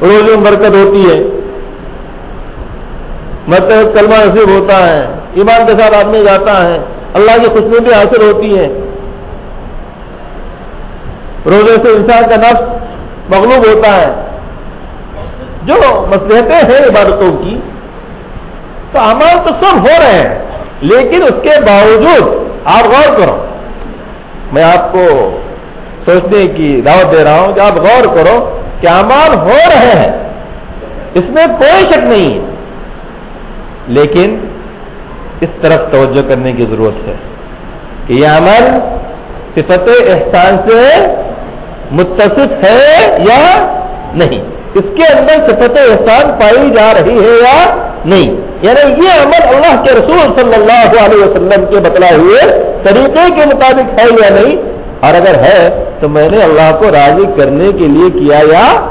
روز میں برکت ہوتی ہے۔ مطلب کلمہ نصیب ہوتا ہے۔ ایمان کے ساتھ آدمی جاتا ہے۔ اللہ کی خوشبو بھی حاصل ہوتی ہے۔ روزے سے انسان کا نفس مغلوب ہوتا ہے۔ جو مسلحتیں ہیں عبادتوں کی، تو عمل تو سب ہو رہے ہیں، لیکن اس کے باوجود آپ غور کرو۔ میں آپ کو سوچنے کی دعوت دے رہا ہوں کہ آپ غور کرو۔ کہ امال ہو رہے ہیں؟ اس میں کوئی شک نہیں ہے۔ لیکن اس طرف توجہ کرنے کی ضرورت ہے کہ یہ عمل صفت احسان سے متصف ہے یا نہیں؟ اس کے اندر صفت احسان پائی جا رہی ہے یا نہیں؟ یعنی یہ عمل اللہ کے رسول صلی اللہ علیہ وسلم کے بتلائے ہوئے طریقے کے مطابق ہے یا نہیں؟ اور اگر ہے تو میں نے اللہ کو راضی کرنے کے لیے کیا یا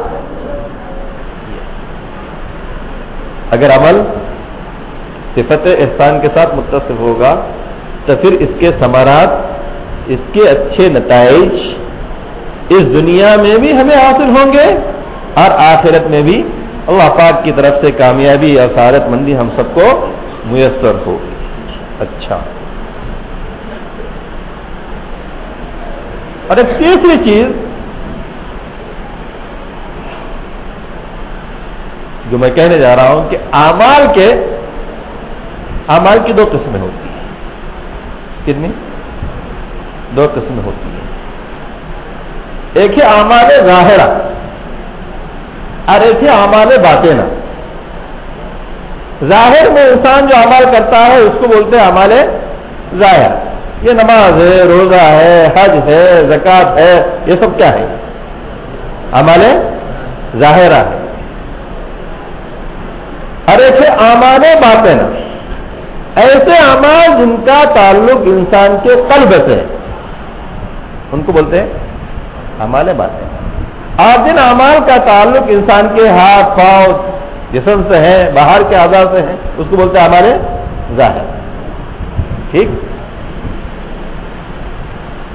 اگر عمل صفت احسان کے ساتھ متصف ہوگا تو پھر اس کے ثمرات، اس کے اچھے نتائج اس دنیا میں بھی ہمیں حاصل ہوں گے اور آخرت میں بھی اللہ پاک کی طرف سے کامیابی اور سعادت مندی ہم سب کو میسر ہوگی۔ اچھا۔ اور ایک تیسری چیز جو میں کہنے جا رہا ہوں کہ امال کے امال کی دو قسمیں ہوتی ہیں۔ کتنی؟ دو قسمیں ہوتی ہیں۔ ایک ہے امال ظاہرہ، اور ایک ہے امال باطینہ ظاہر میں انسان جو عمل کرتا ہے، اس کو بولتے ہیں امال ظاہر یہ نماز ہے، روزہ ہے، حج ہے زکات ہے، یہ سب کیا ہے؟ امال ظاہرہ ہے۔ ارے تھے امان باتیں نا، ایسے امال جن کا تعلق انسان کے قلب سے ہے۔ ان کو بولتے ہیں امال باتیں۔ آپ جن امال کا تعلق انسان کے ہاتھ، پاؤں، جسم سے ہے، باہر کے آزاد سے ہے، اس کو بولتے ہیں ہمارے ظاہر ٹھیک؟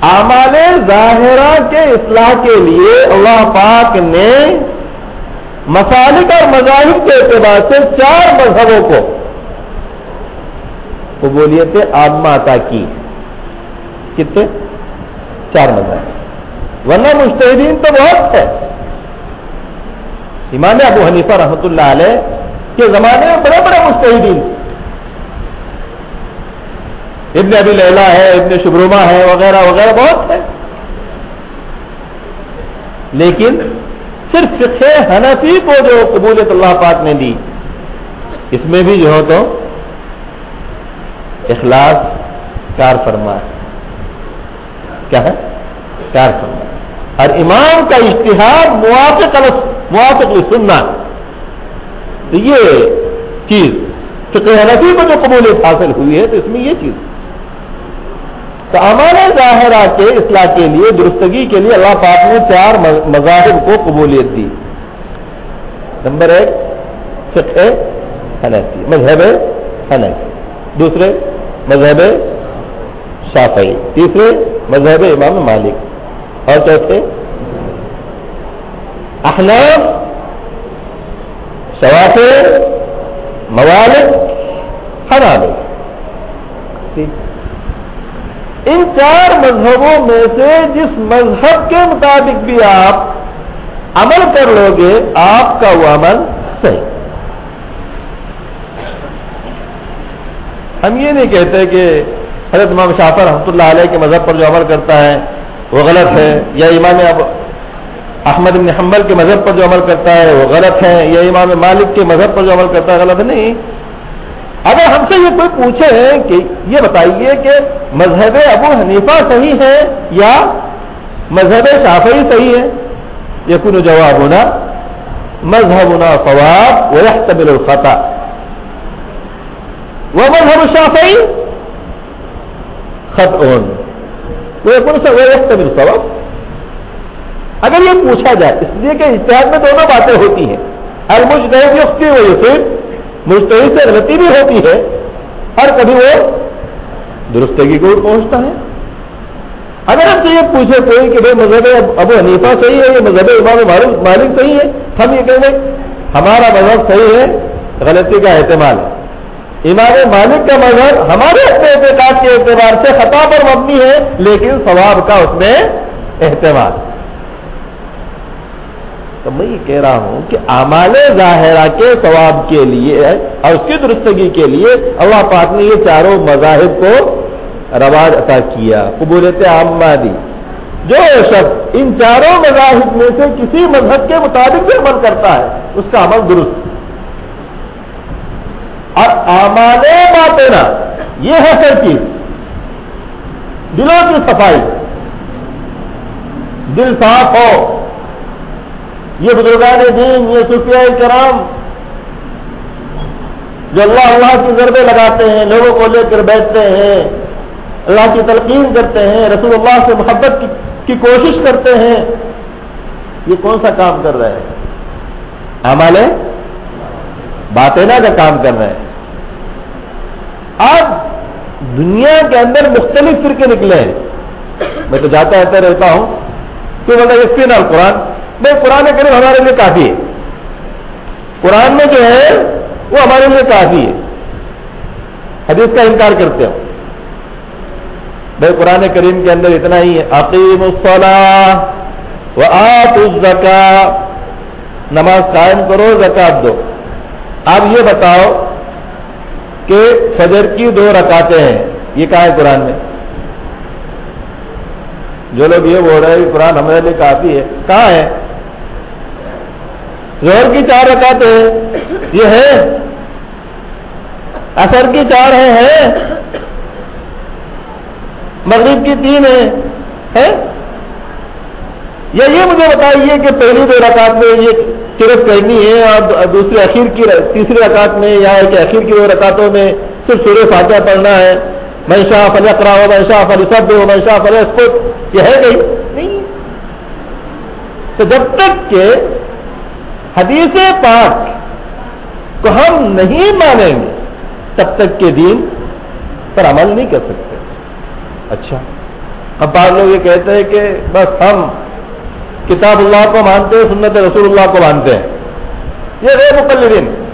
اعمال ظاہرہ کے اصلاح کے لیے اللہ پاک نے مسالک اور مذاہب کے اعتبار سے چار مذہبوں کو قبولیت عامہ عطا کی کتنے؟ چار مذہب ورنہ مشتحدین تو بہت ہے امام ابو حنیفہ رحمۃ اللہ علیہ کے زمانے میں بڑے بڑے مشتحدین تھے۔ ابن ابی لیلا ہے، ابن شبرما ہے، وغیرہ وغیرہ، بہت ہے۔ لیکن صرف فقہ حنفی کو جو قبولیت اللہ پاک نے دی، اس میں بھی جو ہو تو اخلاص کار فرما ہے کیا ہے؟ کار فرما اور امام کا اشتہار موافق موافق سننا تو یہ چیز فقہ حنفی کو جو قبولیت حاصل ہوئی ہے، تو اس میں یہ چیز۔ تو ہمارے ظاہرہ کے اصلاح کے لیے، درستگی کے لیے اللہ پاک نے چار مذاہب کو قبولیت دی۔ نمبر ایک، فقہ حنفی، مذہب حنفی۔ دوسرے، مذہب شافعی۔ تیسرے، مذہب امام مالک۔ اور چوتھے، احناف شوافے موالد حنابل ٹھیک ان چار مذہبوں میں سے جس مذہب کے مطابق بھی آپ عمل کر لو گے، آپ کا وہ عمل صحیح۔ ہم یہ نہیں کہتے کہ حضرت امام شافر رحمۃ اللہ علیہ کے مذہب پر جو عمل کرتا ہے وہ غلط ہے، یا امام اب احمد بن حنبل کے مذہب پر جو عمل کرتا ہے وہ غلط ہے، یا امام مالک کے مذہب پر جو عمل کرتا ہے غلط نہیں۔ اگر ہم سے یہ کوئی پوچھے کہ یہ بتائیے کہ مذہب ابو حنیفہ صحیح ہے یا مذہب شافعی صحیح ہے؟ یہ کن جواب ہونا مذہب ہونا فواب وہ تمل وہ مذہب شافعی خط اون وہ ثواب اگر یہ پوچھا جائے، اس لیے کہ اشتہار میں دونوں باتیں ہوتی ہیں۔ ہر مجھ نہیں اس سے مستحد سے غلطی بھی ہوتی ہے، اور کبھی وہ درستگی کو پہنچتا ہے۔ اگر ہم سے یہ پوچھے کوئی کہ بھائی مذہب ابو حنیفہ صحیح ہے یہ مذہب امام مالک صحیح ہے؟ ہم یہ کہیں گے، ہمارا مذہب صحیح ہے، غلطی کا احتمال ہے۔ امام مالک کا مذہب ہمارے اپنے احتجاج کے اعتبار سے خطا پر مبنی ہے، لیکن ثواب کا اس میں احتمال ہے۔ تو میں یہ کہہ رہا ہوں کہ امال ظاہرہ کے ثواب کے لیے اور اس کی درستگی کے لیے اللہ پاک نے یہ چاروں مذاہب کو رواج عطا کیا۔ قبولت عامہ دی۔ جو شخص ان چاروں مذاہب میں سے کسی مذہب کے مطابق بھی عمل کرتا ہے، اس کا عمل درست۔ اور آمان باتیں یہ ہے ہر چیز دلوں کی صفائی۔ دل صاف ہو۔ یہ بزرگان دین، یہ صوفیاء کرام جو اللہ اللہ کی ضربے لگاتے ہیں، لوگوں کو لے کر بیٹھتے ہیں، اللہ کی تلقین کرتے ہیں، رسول اللہ سے محبت کی کوشش کرتے ہیں۔ یہ کون سا کام کر رہے ہیں ہمارے باتینا کا کام کر رہے ہیں آج دنیا کے اندر مختلف فرقے نکلے ہیں۔ میں تو جاتا رہتا رہتا ہوں کہ مطلب اس کے نام قرآن بھائی قرآن کریم ہمارے لیے کافی ہے۔ قرآن میں جو ہے وہ ہمارے لیے کافی ہے۔ حدیث کا انکار کرتے ہو۔ بھائی قرآن کریم کے اندر اتنا ہی ہے۔ عقیم الصلاح و آپ الزکا نماز قائم کرو زکات دو۔ آپ یہ بتاؤ کہ فجر کی دو رکاتے ہیں۔ یہ کہا ہے قرآن میں؟ جو لوگ یہ بول رہے ہیں قرآن ہمارے لیے کافی ہے۔ کہاں ہے؟ زہر کی چار رکعت ہے یہ ہے۔ اثر کی چار ہے ہے۔ مغرب کی تین ہے۔ یا یہ مجھے بتائیے کہ پہلی دو رکعت میں یہ صرف کرنی ہے اور دوسری اخیر کی تیسری رکعت میں یا کہ اخیر کی دو رکعتوں میں صرف سورہ فاتحہ پڑھنا ہے۔ میں شاہ فلی اقرا ہو میں شاہ فلی سب ہو میں شاہ فلی اسکوٹ یہ ہے نہیں۔ تو جب تک کہ حدیث پاک کو ہم نہیں مانیں گے تب تک کے دین پر عمل نہیں کر سکتے۔ اچھا۔ اب بعض لوگ یہ کہتے ہیں کہ بس ہم کتاب اللہ کو مانتے ہیں، سنت رسول اللہ کو مانتے ہیں۔ یہ رے مقلدین۔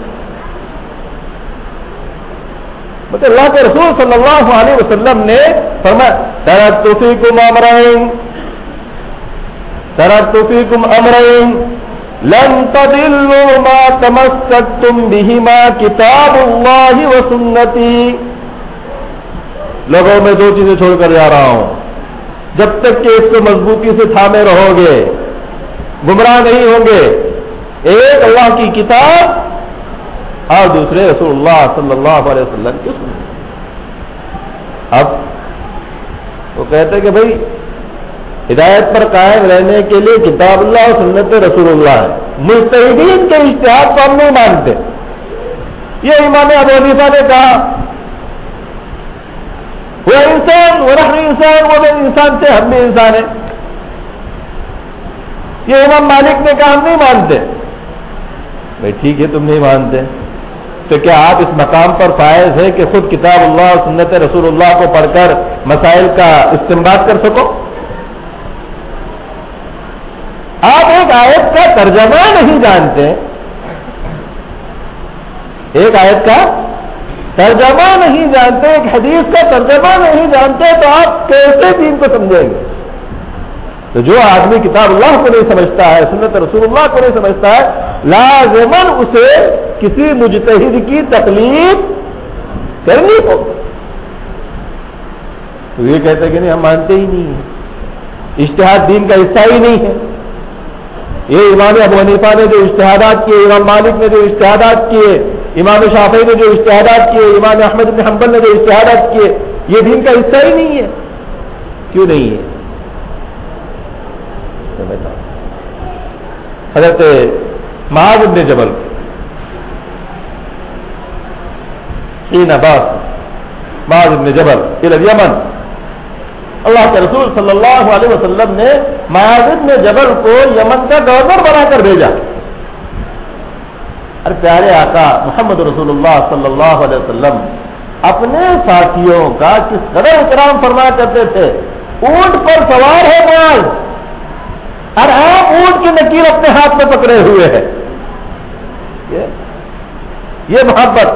مطلب اللہ کے رسول صلی اللہ علیہ وسلم نے فرمایا ترت توفی کم امرائن ترت توفی کم امرائن لن تدلوا ما تمسكتم بهما كتاب الله وسنتي. لوگوں میں دو چیزیں چھوڑ کر جا رہا ہوں۔ جب تک کہ اس کو مضبوطی سے تھامے رہو گے، گمراہ نہیں ہوں گے۔ ایک اللہ کی کتاب اور دوسرے رسول اللہ صلی اللہ علیہ وسلم کی سنت۔ اب وہ کہتے کہ بھائی ہدایت پر قائم رہنے کے لیے کتاب اللہ اور سنت رسول اللہ ہے مستحدین کے اشتہار کو ہم نہیں مانتے۔ یہ امام ابو حنیفہ نے کہا، وہ انسان، وہ رحم انسان، وہ بھی انسان تھے ہم بھی انسان ہیں۔ یہ امام مالک نے کہا، ہم نہیں مانتے۔ بھائی ٹھیک ہے، تم نہیں مانتے۔ تو کیا آپ اس مقام پر فائز ہے کہ خود کتاب اللہ اور سنت رسول اللہ کو پڑھ کر مسائل کا استعمال کر سکو؟ آپ ایک آیت کا ترجمہ نہیں جانتے ایک آیت کا ترجمہ نہیں جانتے ایک حدیث کا ترجمہ نہیں جانتے تو آپ کیسے دین کو سمجھیں گے؟ تو جو آدمی کتاب اللہ کو نہیں سمجھتا ہے، سنت رسول اللہ کو نہیں سمجھتا ہے لازمن اسے کسی مجتہد کی تکلیف کرنی ہو تو یہ کہتے کہ نہیں، ہم مانتے ہی نہیں ہیں۔ اشتہاد دین کا حصہ ہی نہیں ہے۔ یہ امام ابو حنیفہ نے جو اشتہادات کیے، امام مالک نے جو اشتہادات کیے، امام شافی نے جو اشتہادات کیے، امام احمد بن حنبل نے جو اشتہادات کیے، یہ دین کا حصہ ہی نہیں ہے۔ کیوں نہیں ہے؟ حضرت معاذ بن جبل۔ حين باس معاذ بن جبل، الى اليمن۔ اللہ کے رسول صلی اللہ علیہ وسلم نے معاذ بن جبل کو یمن کا گورنر بنا کر بھیجا۔ ارے پیارے آقا محمد رسول اللہ صلی اللہ علیہ وسلم اپنے ساتھیوں کا کس قدر احترام فرما کرتے تھے؟ اونٹ پر سوار ہے معاذ اور آپ اونٹ کی نکیر اپنے ہاتھ میں پکڑے ہوئے ہیں۔ یہ محبت۔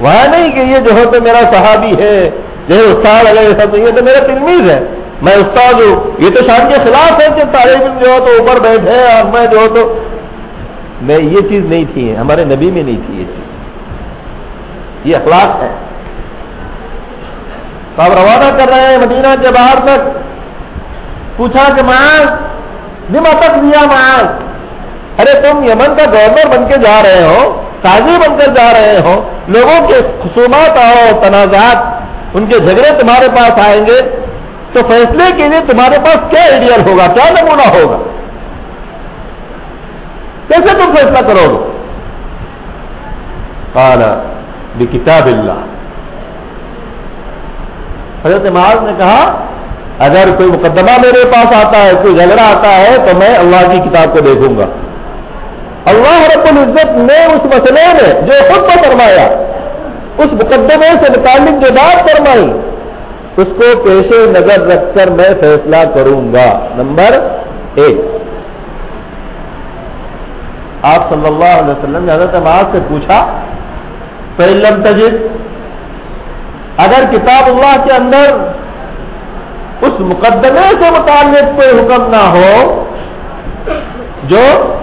وہ نہیں کہ یہ جو ہو تو میرا صحابی ہے۔ جو استاد علیہ سب یہ تو میرا تلمیز ہے میں استاد ہوں۔ یہ تو شان کے خلاف ہے کہ طالب علم جو ہو تو اوپر بیٹھے اور میں جو ہو تو میں یہ چیز نہیں تھی، ہمارے نبی میں نہیں تھی یہ چیز۔ یہ اخلاق ہے تو آپ روانہ کر رہے ہیں مدینہ کے باہر تک۔ پوچھا کہ ماں دما تک دیا ماں ارے تم یمن کا گورنر بن کے جا رہے ہو قاضی بن کر جا رہے ہو، لوگوں کے خصومات اور تنازعات۔ ان کے جھگڑے تمہارے پاس آئیں گے تو فیصلے کے لیے تمہارے پاس کیا آئیڈیل ہوگا؟ کیا نمونہ ہوگا؟ کیسے تم فیصلہ کرو گے؟ بھی کتاب اللہ۔ حضرت معاذ نے کہا، اگر کوئی مقدمہ میرے پاس آتا ہے، کوئی جھگڑا آتا ہے، تو میں اللہ کی کتاب کو دیکھوں گا۔ اللہ رب العزت نے اس مسئلے میں جو خود پر فرمایا اس مقدمے سے متعلق جو بات فرمائی، اس کو پیش نظر رکھ کر میں فیصلہ کروں گا۔ نمبر ایک۔ آپ صلی اللہ علیہ وسلم نے حضرت آباد سے پوچھا فلم تجد؟ اگر کتاب اللہ کے اندر اس مقدمے سے متعلق کوئی حکم نہ ہو، جو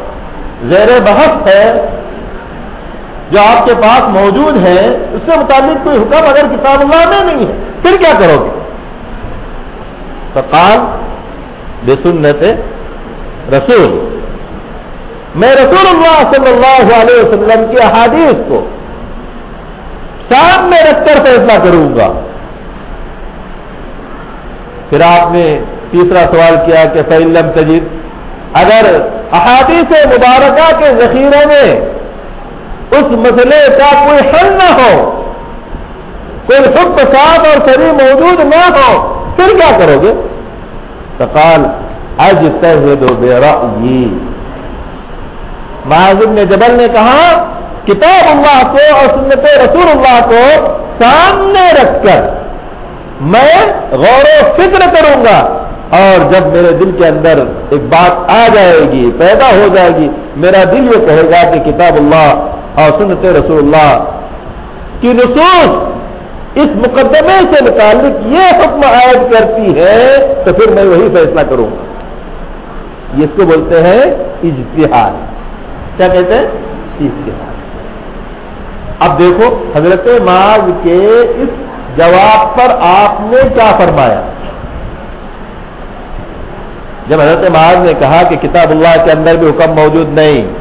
زیر بحث ہے جو آپ کے پاس موجود ہے، اس سے متعلق کوئی حکم اگر کتاب اللہ میں نہیں ہے، پھر کیا کرو گے؟ فقال، بے سنت رسول، میں رسول اللہ صلی اللہ علیہ وسلم کی احادیث کو سامنے رکھ کر فیصلہ کروں گا۔ پھر آپ نے تیسرا سوال کیا کہ فعلم تجید اگر احادیث مبارکہ کے ذخیرے میں اس مسئلے کا کوئی حل نہ ہو، کوئی خود صاف اور سری موجود نہ ہو، پھر کیا کرو گے؟ سکال اج دو بیرا معذم نے جبل نے کہا، کتاب اللہ کو اور سنت رسول اللہ کو سامنے رکھ کر میں غور و فکر کروں گا اور جب میرے دل کے اندر ایک بات آ جائے گی، پیدا ہو جائے گی، میرا دل یہ کہے گا کہ کتاب اللہ اور سنت رسول اللہ کی نصوص اس مقدمے سے متعلق یہ حکم عائد کرتی ہے، تو پھر میں وہی فیصلہ کروں گا۔ اس کو بولتے ہیں اجتہاد۔ کیا کہتے ہیں؟ اجتہاد۔ اب دیکھو، حضرت معاذ کے اس جواب پر آپ نے کیا فرمایا؟ جب حضرت معاذ نے کہا کہ کتاب اللہ کے اندر بھی حکم موجود نہیں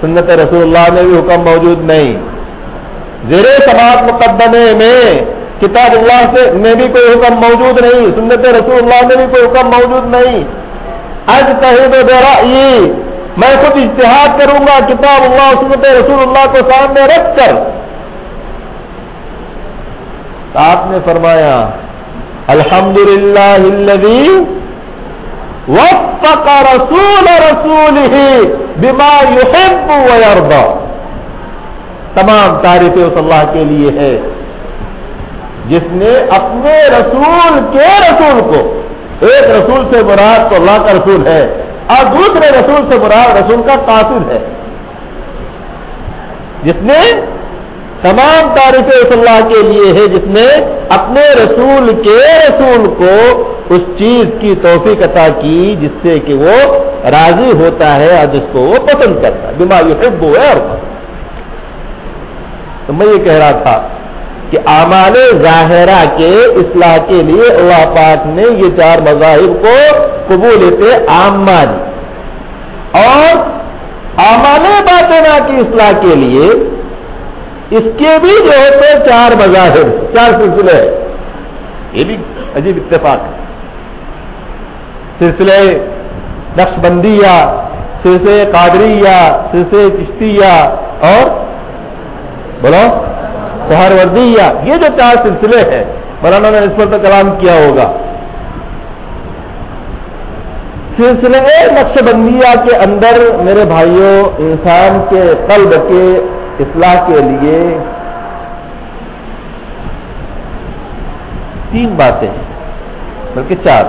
سنت رسول اللہ میں بھی حکم موجود نہیں۔ زیر سماج مقدمے میں کتاب اللہ سے میں بھی کوئی حکم موجود نہیں، سنت رسول اللہ میں بھی کوئی حکم موجود نہیں۔ آج کہیں میں خود اشتہاد کروں گا، کتاب اللہ، سنت رسول اللہ کو سامنے رکھ کر۔ آپ نے فرمایا الحمد للہ وفق رسول رسول ہی بیمار ویرضا تمام تعریفیں اس اللہ کے لیے ہے جس نے اپنے رسول کے رسول کو، ایک رسول سے مراد تو اللہ کا رسول ہے، اور دوسرے رسول سے مراد رسول کا قاصد ہے۔ جس نے تمام تعریف اس اللہ کے لیے ہے جس نے اپنے رسول کے رسول کو اس چیز کی توفیق عطا کی جس سے کہ وہ راضی ہوتا ہے اور جس کو وہ پسند کرتا ہے۔ بیماری ہے اور تو میں یہ کہہ رہا تھا کہ اعمال ظاہرہ کے اصلاح کے لیے اللہ پاک نے یہ چار مذاہب کو قبول عام مانی اور آمان باطنا کی اصلاح کے لیے اس کے بھی جو ہوتے چار مذاہب، چار سلسلے۔ یہ بھی عجیب اتفاق ہے۔ سلسلے نقش بندیا سلسلے قادریہ، سلسلے چشتیہ اور بولو سہر وردیہ یہ جو چار سلسلے ہیں، مولانا نے اس پر تو کلام کیا ہوگا۔ سلسلے نقش بندیا کے اندر میرے بھائیوں، انسان کے قلب کے اصلاح کے لیے تین باتیں بلکہ چار۔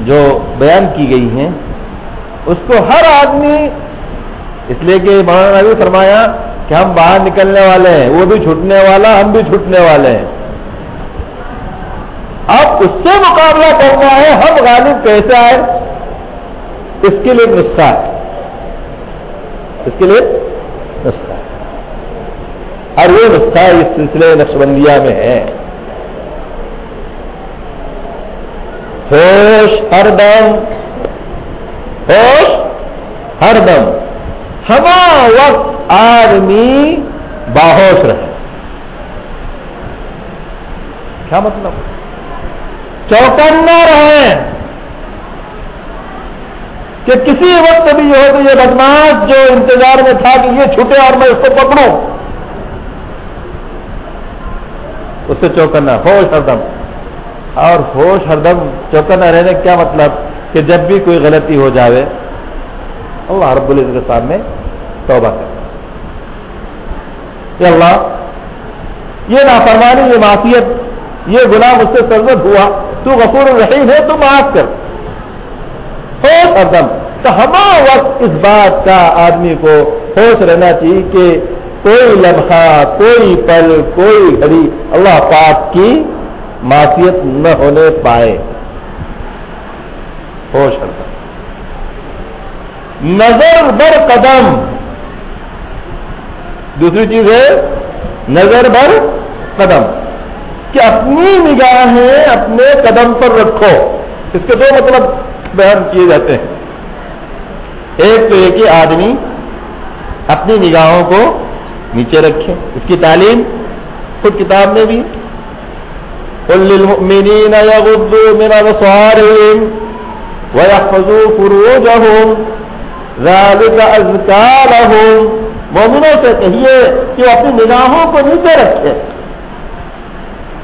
جو بیان کی گئی ہیں، اس کو ہر آدمی، اس لیے کہ مولانا نے فرمایا کہ ہم باہر نکلنے والے ہیں، وہ بھی چھٹنے والا، ہم بھی چھٹنے والے ہیں۔ اب اس سے مقابلہ کرنا ہے، ہم غالب کیسے آئے؟ اس کے لیے نسخہ ہے اس کے لیے نسخہ۔ اور وہ نسخہ اس سلسلے نقشبندیہ میں ہے۔ ہوش ہر دم۔ ہوش ہر دم۔ ہما وقت آدمی باہوش رہے۔ کیا مطلب؟ چوکن نہ رہے۔ کہ کسی وقت بھی یہ ہو تو یہ بدماش جو انتظار میں تھا کہ یہ چھوٹے اور میں اس کو پکڑوں۔ اس سے چوکنا، ہوش ہر دم۔ اور ہوش ہر دم چوکنا رہنے کیا مطلب؟ کہ جب بھی کوئی غلطی ہو جاوے، اللہ رب العزت کے سامنے توبہ کر کہ اللہ، یہ نافرمانی، یہ معافیت یہ گناہ مجھ سے سرزد ہوا تو غفور الرحیم ہے، تو معاف کر۔ ہوش دم۔ تو ہما وقت اس بات کا آدمی کو ہوش رہنا چاہیے کہ کوئی لمحہ، کوئی پل، کوئی گھڑی اللہ پاک کی معافیت نہ ہونے پائے۔ ہوش ہر نظر بر قدم۔ دوسری چیز ہے، نظر بر قدم۔ کہ اپنی نگاہیں اپنے قدم پر رکھو۔ اس کے دو مطلب بیان کیے جاتے ہیں۔ ایک تو یہ کہ آدمی اپنی نگاہوں کو نیچے رکھے، اس کی تعلیم خود کتاب میں بھی۔ للمؤمنین من ويحفظوا فروجهم، ذلك لهم۔ مومنوں سے کہیے کہ وہ اپنی نگاہوں کو نیچے رکھے۔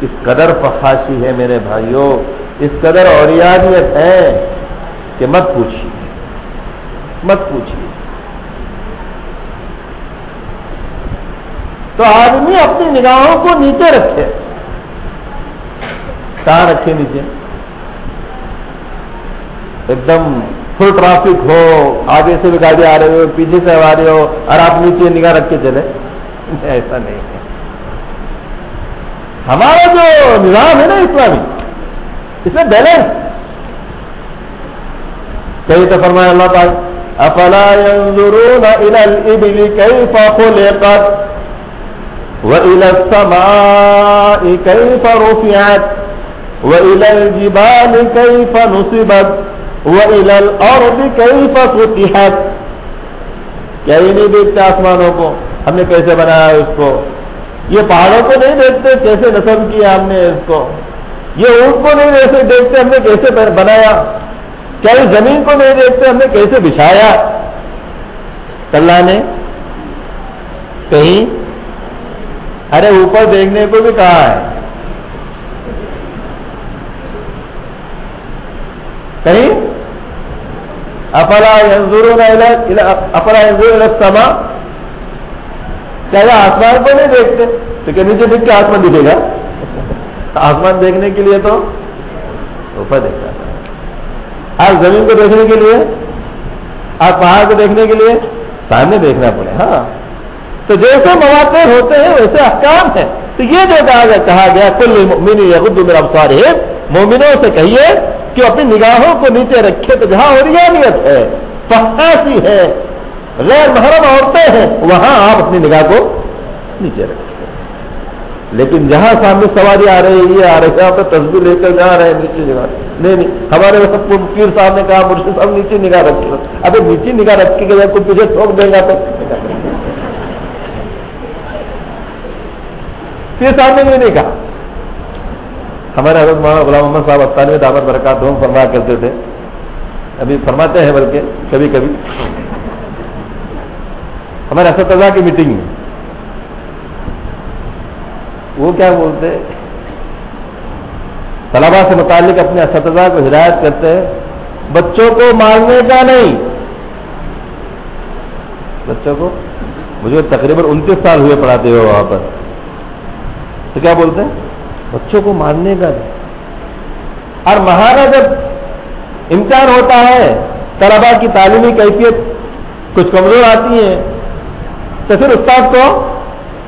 اس قدر فخاشی ہے میرے بھائیوں، اس قدر اوریانیت ہے کہ مت پوچھیے۔ مت پوچھیے۔ تو آدمی اپنی نگاہوں کو نیچے رکھے۔ کہاں رکھے نیچے۔ ایک دم فل ٹرافک ہو، آگے سے بھی گاڑی آ رہی ہو، پیچھے سے آ رہی ہو، اور آپ نیچے نگاہ رکھ کے چلے۔ ایسا نہیں ہے۔ ہمارا جو نظام ہے نا اسلامی، اس میں بیلنس کئی تو فرمایا اللہ تعالی افلا ينظرون الى الابل كيف خلقت والى السماء كيف رفعت والى الجبال كيف نصبت والى الارض كيف فتحت کیا یہ نہیں دیکھتے آسمانوں کو ہم نے کیسے بنایا اس کو؟ یہ پہاڑوں کو نہیں دیکھتے، کیسے نصب کیا ہم نے اس کو؟ یہ اونٹ کو نہیں دیکھتے، ہم نے کیسے بنایا؟ کیا اس زمین کو نہیں دیکھتے؟ ہم نے کیسے بچھایا؟ اللہ نے کہیں؟ ارے اوپر دیکھنے کو بھی کہا ہے۔ کہیں؟ اپلا اپلا سما کیا آسمان کو نہیں دیکھتے؟ تو کہ نیچے دیکھ کے آسمان دکھے گا؟ آسمان دیکھنے کے لیے تو اوپر دیکھتا آپ زمین کو دیکھنے کے لیے، آپ پہاڑ کو دیکھنے کے لیے سامنے دیکھنا پڑے ہاں۔ تو جیسے مواقع ہوتے ہیں، ویسے احکام ہے تو یہ جو کہا گیا کل مومن میرا ہے مومنوں سے کہیے کہ اپنی نگاہوں کو نیچے رکھے تو جہاں اوریانیت ہے پہاسی ہے۔ غیر محرم عورتیں ہیں، وہاں آپ اپنی نگاہ کو نیچے رکھیں۔ لیکن جہاں سامنے سواری آ رہی ہے یہ آ رہی ہے آپ تصویر لے کر جا رہے ہیں، نیچے نگاہ نہیں نہیں، ہمارے سب کو پیر صاحب نے کہا مجھے سب نیچے نگاہ رکھے اگر نیچے نگاہ رکھے گا کوئی پیچھے ٹھوک دے گا تو۔ پیر صاحب نے نہیں کہا۔ ہمارے حضرت مولانا غلام محمد صاحب افطانی دعوت برکات ہوں فرمایا کرتے تھے۔ ابھی فرماتے ہیں بلکہ کبھی کبھی۔ ہمارے اساتذہ کی میٹنگ میں۔ وہ کیا بولتے طلبا سے متعلق اپنے اساتذہ کو ہدایت کرتے ہیں، بچوں کو مارنے کا نہیں۔ بچوں کو؟ مجھے تقریباً انتیس سال ہوئے پڑھاتے ہوئے وہاں پر۔ تو کیا بولتے ہیں؟ بچوں کو مارنے کا نہیں۔ اور مہارا جب امتحان ہوتا ہے طلبا کی تعلیمی کیفیت کچھ کمزور آتی ہے، تو پھر استاد کو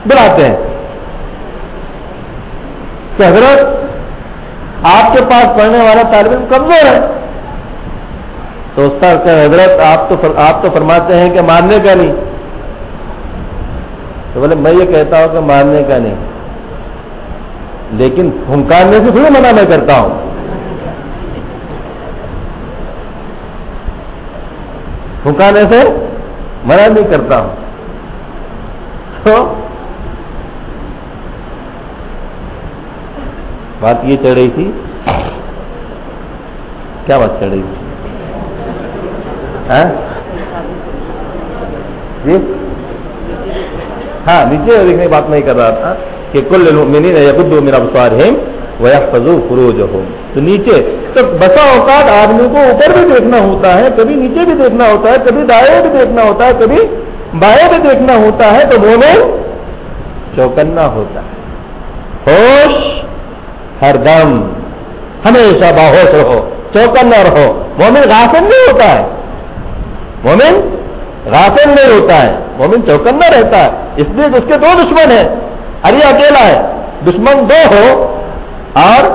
بلاتے ہیں۔ کہ حضرت آپ کے پاس پڑھنے والا طالب علم کمزور ہے۔ تو استاد کہ حضرت آپ تو آپ تو فرماتے ہیں کہ ماننے کا نہیں۔ تو بولے، میں یہ کہتا ہوں کہ ماننے کا نہیں۔ لیکن پھنکارنے سے تھوڑی منع میں کرتا ہوں۔ پھنکانے سے منع نہیں کرتا ہوں۔ تو بات یہ چڑھ رہی تھی؟ کیا بات چڑھ رہی تھی؟ ہاں؟ جی؟ ہاں نیچے دیکھنے بات نہیں کر رہا تھا کہ کل یقدو میرا بسوار ہے وہ فروج ہو تو نیچے، تو بسا اوقات آدمی کو اوپر بھی دیکھنا ہوتا ہے، کبھی نیچے بھی دیکھنا ہوتا ہے، کبھی دائیں بھی دیکھنا ہوتا ہے، کبھی بائیں بھی دیکھنا ہوتا ہے، تو مومن چوکنا ہوتا ہے۔ ہوش! ہر دم ہمیشہ باہوش رہو چوکنا رہو۔ مومن غافل نہیں ہوتا ہے۔ مومن غافل نہیں ہوتا ہے۔ مومن چوکنا رہتا ہے۔ اس لیے اس کے دو دشمن ہیں۔ ارے اکیلا ہے۔ دشمن دو ہو اور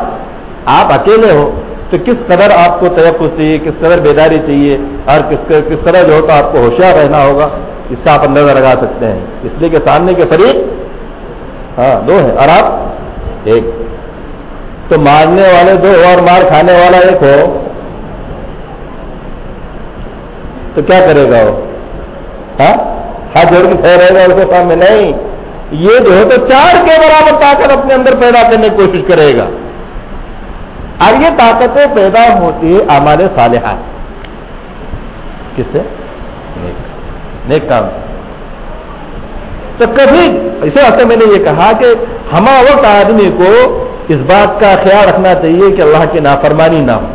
آپ اکیلے ہو۔ تو کس قدر آپ کو تجفظ چاہیے، کس قدر بیداری چاہیے اور کس کس طرح جو ہوتا آپ کو ہوشیار رہنا ہوگا، اس کا آپ اندازہ لگا سکتے ہیں۔ اس لیے کہ سامنے کے فریق ہاں دو ہیں اور آپ ایک۔ تو مارنے والے دو اور مار کھانے والا ایک ہو۔ تو کیا کرے گا وہ؟ ہاں؟ ہاتھ جوڑ کے گا اس کے سامنے؟ نہیں۔ یہ جو ہے تو چار کے برابر طاقت اپنے اندر پیدا کرنے کی کوشش کرے گا۔ اور یہ طاقتیں پیدا ہوتی ہے ہمارے صالحہ۔ کس سے؟ نیک۔ کام۔ تو کبھی اسے وقت میں نے یہ کہا کہ ہما وقت آدمی کو اس بات کا خیال رکھنا چاہیے کہ اللہ کی نافرمانی نہ ہو۔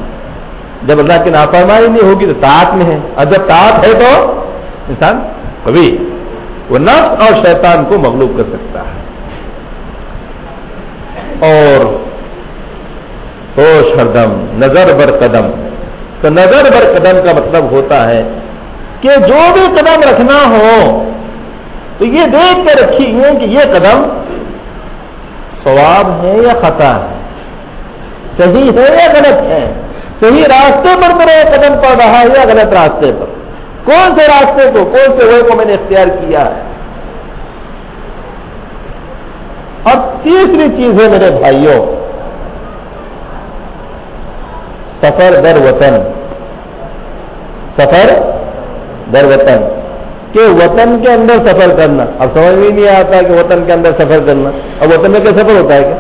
جب اللہ کی نافرمانی نہیں ہوگی تو تاط میں ہے۔ اور جب تاط ہے تو انسان کبھی وہ نفس اور شیطان کو مغلوب کر سکتا ہے۔ اور ہوش ہردم نظر بر قدم۔ تو نظر بر قدم کا مطلب ہوتا ہے کہ جو بھی قدم رکھنا ہو، تو یہ دیکھ کے رکھیے کہ یہ قدم ثواب ہے یا خطا ہے؟ صحیح ہے یا غلط ہے؟ صحیح راستے پر میرا قدم پڑ رہا ہے یا غلط راستے پر؟ کون سے راستے کو، کون سے وہ کو میں نے اختیار کیا ہے؟ اور تیسری چیز ہے میرے بھائیوں، سفر در وطن۔ سفر در وطن۔ کہ وطن کے اندر سفر کرنا۔ اب سمجھ میں نہیں آتا کہ وطن کے اندر سفر کرنا۔ اب وطن میں کیا سفر ہوتا ہے کیا؟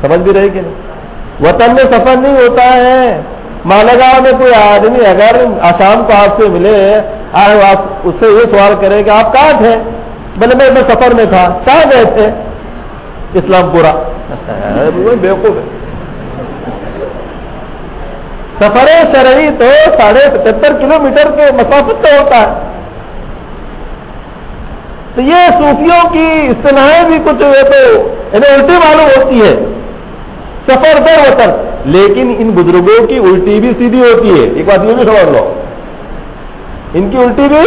سمجھ بھی رہے کہ نہیں؟ وطن میں سفر نہیں ہوتا ہے۔ مالاگاؤں میں کوئی آدمی اگر آسام کو آپ سے ملے اس سے یہ سوال کرے کہ آپ کہاں تھے؟ بولے، میں میں سفر میں تھا۔ کہاں گئے تھے؟ اسلام پورا۔ بیوقوف ہے۔ سفر شرعی تو ساڑھے پچہتر کلو میٹر کے مسافت پہ ہوتا ہے۔ تو یہ صوفیوں کی اصطلاحیں بھی کچھ تو انہیں الٹی معلوم ہوتی ہے۔ سفر در وطن۔ لیکن ان بزرگوں کی الٹی بھی سیدھی ہوتی ہے۔ ایک بات یہ بھی سمجھ لو۔ ان کی الٹی بھی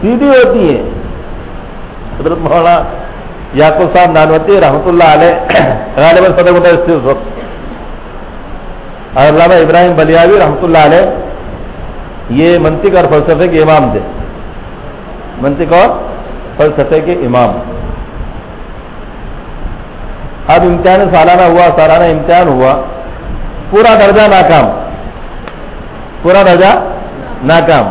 سیدھی ہوتی ہے۔ حضرت مولانا یاقوب صاحب نانوتی رحمۃ اللہ علیہ صدر اس وقت اور علامہ ابراہیم بلیاوی رحمۃ اللہ علیہ یہ منطق اور فلسفے کے امام تھے۔ منطق اور فلسفے کے امام۔ اب امتحان سالانہ ہوا، سالانہ امتحان ہوا۔ پورا درجہ ناکام۔ پورا درجہ ناکام۔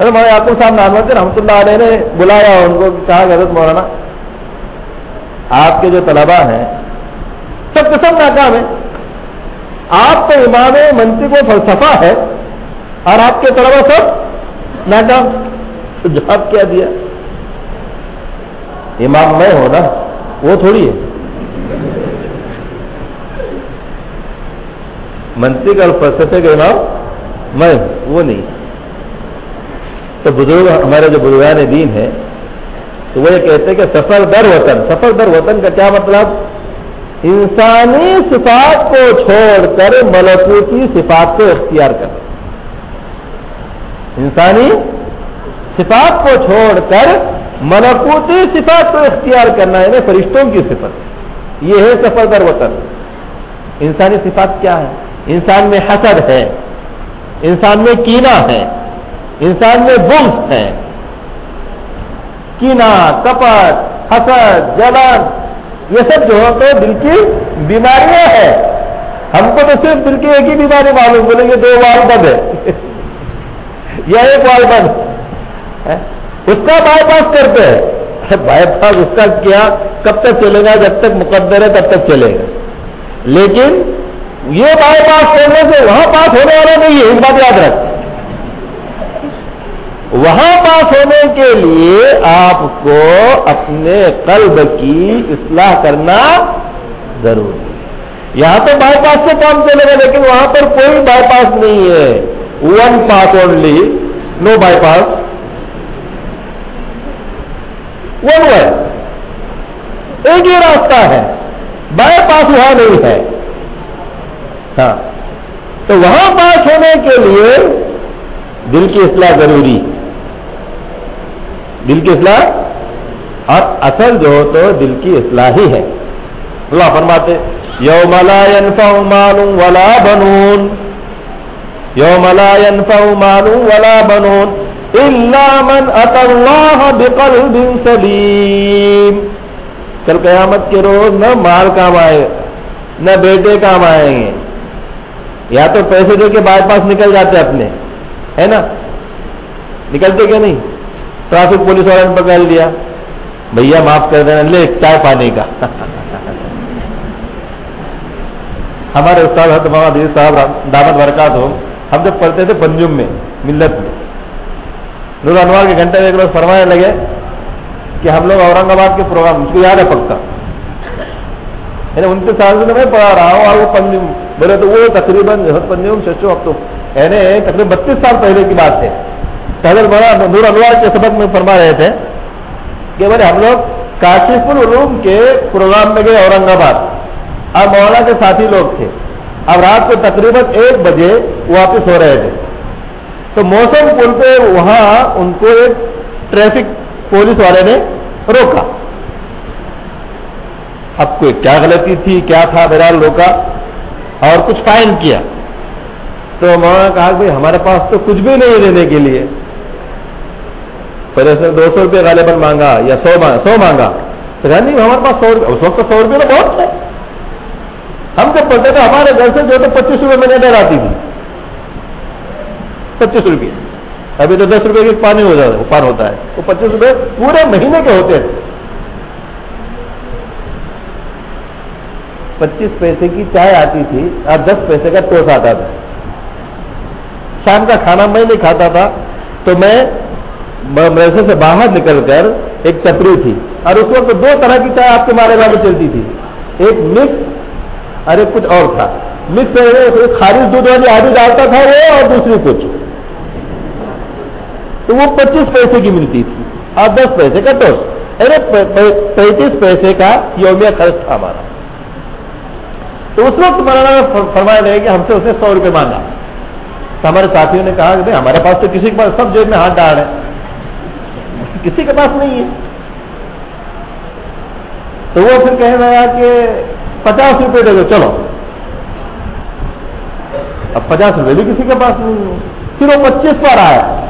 ارے مولانا یعقوب صاحب نانوتی رحمۃ اللہ علیہ نے بلایا ان کو کہا حضرت مولانا، آپ کے جو طلبا ہیں، سب کے سب ناکام ہیں۔ آپ تو امام منطق و فلسفہ ہے اور آپ کے طلبا سب ناکام جواب کیا دیا؟ امام میں ہوں نا، وہ تھوڑی ہے۔ منطق اور فلسفے کے امام میں وہ نہیں۔ تو بزرگ، ہمارے جو بزرگان دین ہے تو وہ یہ کہتے ہیں کہ سفر در وطن، سفر در وطن کا کیا مطلب؟ انسانی صفات کو چھوڑ کر ملکوتی صفات کو اختیار کر انسانی صفات کو چھوڑ کر ملکوتی صفات کو اختیار کرنا یعنی فرشتوں کی صفت۔ یہ ہے سفر در وطن۔ انسانی صفات کیا ہے انسان میں حسد ہے، انسان میں کینا ہے، انسان میں بمس ہے۔ کینا کپٹ، حسد، جلن یہ سب جو تو دل کی بیماریاں ہیں۔ ہم کو تو صرف دل کی ایک ہی بیماری معلوم بولیں گے دو وال بند ہے یا ایک وال بند۔ اس کا بائی پاس کرتے ہیں۔ بائی پاس اس کا کیا؟ کب تک چلے گا؟ جب تک مقدر ہے تب تک چلے گا۔ لیکن یہ بائی پاس کرنے سے وہاں پاس ہونے والا نہیں ہے اس بات یاد رکھ۔ وہاں پاس ہونے کے لیے آپ کو اپنے قلب کی اصلاح کرنا ضروری ہے۔ یہاں تو بائی پاس سے کام چلے گا لیکن وہاں پر کوئی بائی پاس نہیں ہے۔ One pass only no bypass one ہے ایک ہی راستہ ہے۔ بائی پاس وہاں نہیں ہے۔ ہاں۔ تو وہاں پاس ہونے کے لیے دل کی اصلاح ضروری۔ ہے دل کی اصلاح؟ اور اصل جو ہو تو دل کی اصلاح ہی ہے۔ اللہ فرماتے یوم لا ينفع مال ولا بنون۔ یوم لا ينفع مال ولا بنون الا من اتى الله بقلب سلیم۔ کل قیامت کے روز نہ مال کام آئے، نہ بیٹے کام آئیں گے۔ یا تو پیسے دے کے بائی پاس نکل جاتے اپنے، ہے نا؟ نکلتے کیا نہیں؟ ٹرافک پولیس والے نے پکڑ لیا۔ بھیا معاف کر دینا، لے، چائے پانی کا۔ ہمارے استاد حضرت محمد صاحب دعوت برکات ہو، ہم جب پڑھتے تھے پنجم میں، ملت میں۔ نور انوار کے گھنٹے میں ایک روز فرمانے لگے کہ ہم لوگ اورنگ آباد کے پروگرام اس کو یاد ہے پکا۔ یعنی ان کے سال میں میں پڑھا رہا ہوں اور وہ پنجم۔ بولے تو وہ تقریباً پنجم سچو اب تو یعنی تقریباً بتیس سال پہلے کی بات ہے۔ حضرت بڑا نور انوار کے سبق میں فرما رہے تھے کہ بھائی ہم لوگ کاشف العلوم کے پروگرام میں گئے اورنگ آباد اب مولانا کے ساتھی لوگ تھے۔ اب رات کو تقریباً ایک بجے واپس ہو رہے تھے۔ تو موسم پل پہ وہاں ان کو ایک ٹریفک پولیس والے نے روکا۔ اب کوئی کیا غلطی تھی، کیا تھا؟ بہرحال روکا اور کچھ فائن کیا۔ تو مولانا کہا کہ ہمارے پاس تو کچھ بھی نہیں دینے کے لیے۔ پہلے سے دو سو روپئے غالباً مانگا یا سو سو مانگا۔ تو کہا، نہیں، ہمارے پاس سو روپئے اس وقت سو روپئے تو بہت ہے ہم جب پڑھتے تھے ہمارے گھر سے جو تو پچیس روپئے میں ڈر آتی تھی۔ پچیس روپئے ابھی تو دس روپئے کی پانی ہو جاتا ہے پان ہوتا ہے۔ وہ پچیس روپئے پورے مہینے کے ہوتے ہیں۔ پچیس پیسے کی چائے آتی تھی اور دس پیسے کا ٹوس آتا تھا۔ شام کا کھانا میں نہیں کھاتا تھا، تو میں مدرسے سے باہر نکل کر ایک چپری تھی اور اس وقت دو طرح کی چائے آپ کے مارے میں چلتی تھی۔ ایک مکس اور ایک کچھ اور تھا۔ مکس خارج دودھ والی آدھی ڈالتا تھا وہ اور دوسری کچھ۔ تو وہ پچیس پیسے کی ملتی تھی۔ اور دس پیسے کا ٹوس ارے، پینتیس پیسے کا یومیہ خرچ تھا ہمارا۔ تو اس وقت مولانا فرمایا رہے کہ ہم سے اس نے سو روپئے مانگا۔ تو ہمارے ساتھیوں نے کہا کہ ہمارے پاس تو کسی کے پاس سب جیب میں ہاتھ ڈال ہے کسی کے پاس نہیں ہے۔ تو وہ پھر کہنے لگا کہ پچاس روپے دے دو، چلو۔ اب پچاس روپے بھی کسی کے پاس نہیں ہے۔ پھر وہ پچیس پر آیا۔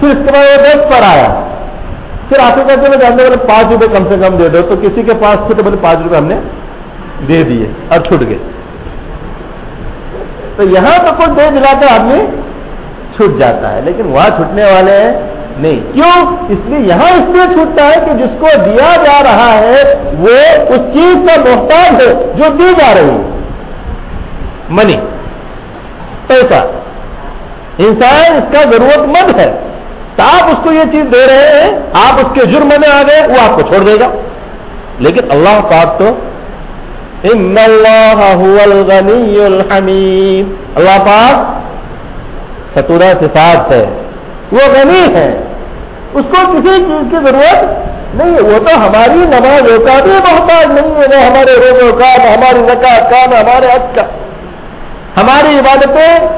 پھر اس کے بعد وہ دس پر آیا۔ پھر آپ کہتے ہیں جاننے والے پانچ روپے کم سے کم دے دو۔ تو کسی کے پاس تھے تو بولے پانچ روپے ہم نے دے دیے اور چھٹ گئے۔ تو یہاں تو کچھ دے دلا کر آدمی چھٹ جاتا ہے، لیکن وہاں چھٹنے والے ہیں نہیں کیوں؟ اس لیے یہاں اس لیے چھوٹتا ہے کہ جس کو دیا جا رہا ہے، وہ اس چیز کا محتاج ہے جو دی جا رہی ہے۔ منی پیسہ. انسان اس کا ضرورت مند ہے۔ تو آپ اس کو یہ چیز دے رہے ہیں، آپ اس کے جرم میں آ گئے، وہ آپ کو چھوڑ دے گا۔ لیکن اللہ پاک تو ان اللہ الغنی الحمید اللہ پاک ستورہ صفات ہے۔ وہ غنی ہے۔ اس کو کسی چیز کی ضرورت نہیں ہے۔ وہ تو ہماری نمازوں کا بھی محتاج نہیں ہے، وہ ہمارے روزوں کا نہ ہماری زکات کا نہ ہمارے حج کا۔ ہماری عبادتیں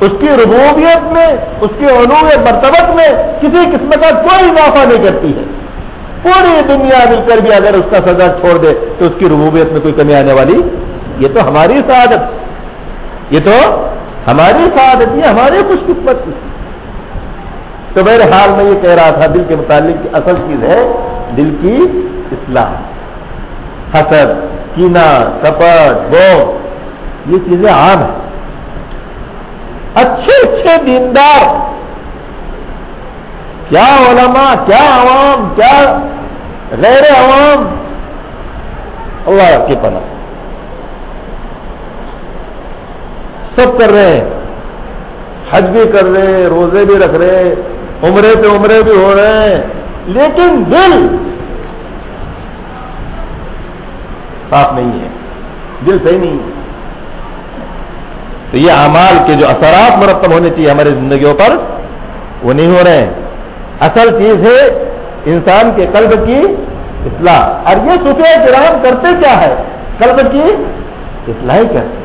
اس کی ربوبیت میں، اس کی علوم مرتبت میں کسی قسم کا کوئی اضافہ نہیں کرتی ہے۔ پوری دنیا مل کر بھی اگر اس کا سزا چھوڑ دے تو اس کی ربوبیت میں کوئی کمی آنے والی یہ تو ہماری سعادت۔ یہ تو ہماری سعادت، یہ ہماری خوش قسمت کی۔ تو میرے حال میں یہ کہہ رہا تھا، دل کے متعلق کی اصل چیز ہے دل کی اصلاح۔ حسد کینا کپٹ بو یہ چیزیں عام ہیں۔ اچھے اچھے دیندار۔ کیا علماء، کیا عوام، کیا غیر عوام؟ اللہ کی پناہ۔ سب کر رہے ہیں، حج بھی کر رہے ہیں، روزے بھی رکھ رہے ہیں۔ عمرے پہ عمرے بھی ہو رہے ہیں، لیکن دل صاف نہیں ہے، دل صحیح نہیں ہے۔ تو یہ اعمال کے جو اثرات مرتب ہونے چاہیے ہماری زندگیوں پر، وہ نہیں ہو رہے ہیں۔ اصل چیز ہے انسان کے قلب کی اصلاح۔ اور یہ سفید کرام کرتے کیا ہے؟ قلب کی اصلاح ہی کرتے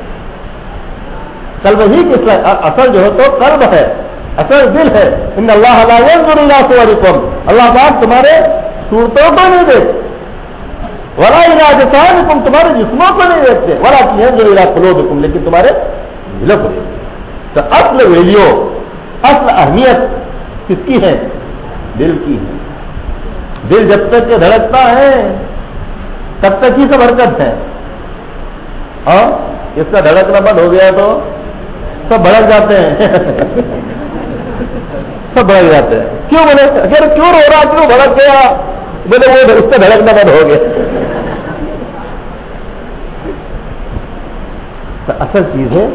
قلب ہی کی اصلاح، اصل جو ہے تو قلب ہے۔ اصل دل ہے. ان اللہ علیہ اللہ پاک تمہارے صورتوں کو نہیں دیکھتے. ورا راجستھان تم تمہارے جسموں کو نہیں دیکھتے. ورا کی ہے جو کھلو تم لیکن تمہارے دلوں کو تو اصل ویلیو، اصل اہمیت کس کی ہے؟ دل کی ہے. دل جب تک کہ دھڑکتا ہے، تب تک ہی سب حرکت ہے. اور اس کا دھڑکنا بند ہو گیا تو سب بھڑک جاتے ہیں. سب بھڑک جاتے ہیں کیوں بولے؟ اگر کیوں رو رہا؟ کیوں بھڑک گیا؟ بولے وہ اس کا دھڑکنا بند ہو گیا۔ تو اصل چیز ہے،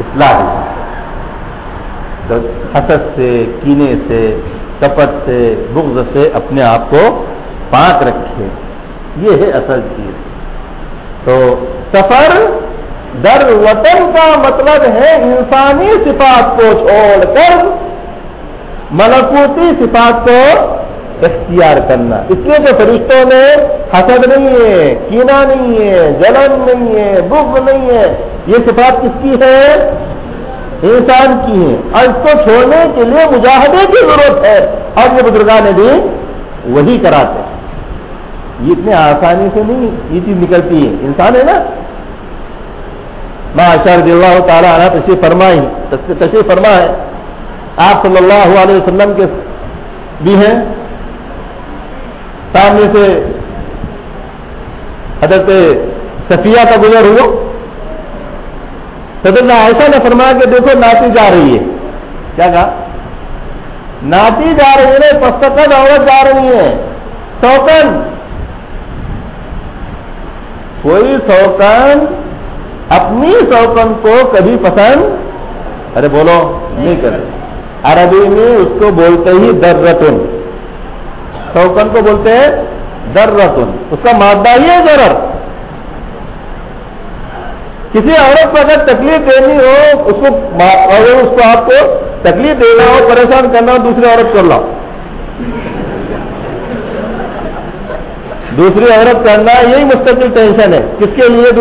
اصلاح۔ تو حسد سے، کینے سے کپٹ سے، بغض سے اپنے آپ کو پاک رکھے۔ یہ ہے اصل چیز۔ تو سفر در وطن کا مطلب ہے انسانی صفات کو چھوڑ کر ملکوتی صفات کو اختیار کرنا۔ اس لیے کہ فرشتوں میں حسد نہیں ہے کینا نہیں ہے، جلن نہیں ہے بغ نہیں ہے۔ یہ صفات کس کی ہے؟ انسان کی ہے اور اس کو چھوڑنے کے لیے مجاہدے کی ضرورت ہے۔ اور یہ بزرگان نے بھی وہی کراتے یہ اتنے آسانی سے نہیں، یہ چیز نکلتی ہے۔ انسان ہے نا۔ ماں رضی اللہ تعالیٰ عنہ تشریف فرمائی تشریف فرما ہے آپ صلی اللہ علیہ وسلم کے بھی ہیں۔ سامنے سے حضرت صفیہ کا گزر ہوا۔ حضرت عائشہ نے فرمایا کہ دیکھو ناتی جا رہی ہے۔ کیا کہا؟ ناتی جا رہی ہے پستقد عورت جا رہی ہے۔ سوکن۔ کوئی سوکن اپنی سوکن کو کبھی پسند؟ ارے بولو، نہیں کرے۔ عربی میں اس کو بولتے ہی در رتن سوکن کو بولتے ہیں در رتن اس کا مادہ ہی ہے ضرر کسی عورت کو اگر تکلیف دینی ہو، اس کو اگر اس کو آپ کو تکلیف دینا ہو، پریشان کرنا ہو، دوسری عورت کر لاؤ۔ دوسری عورت کرنا، یہی مستقل ٹینشن ہے۔ کس کے لیے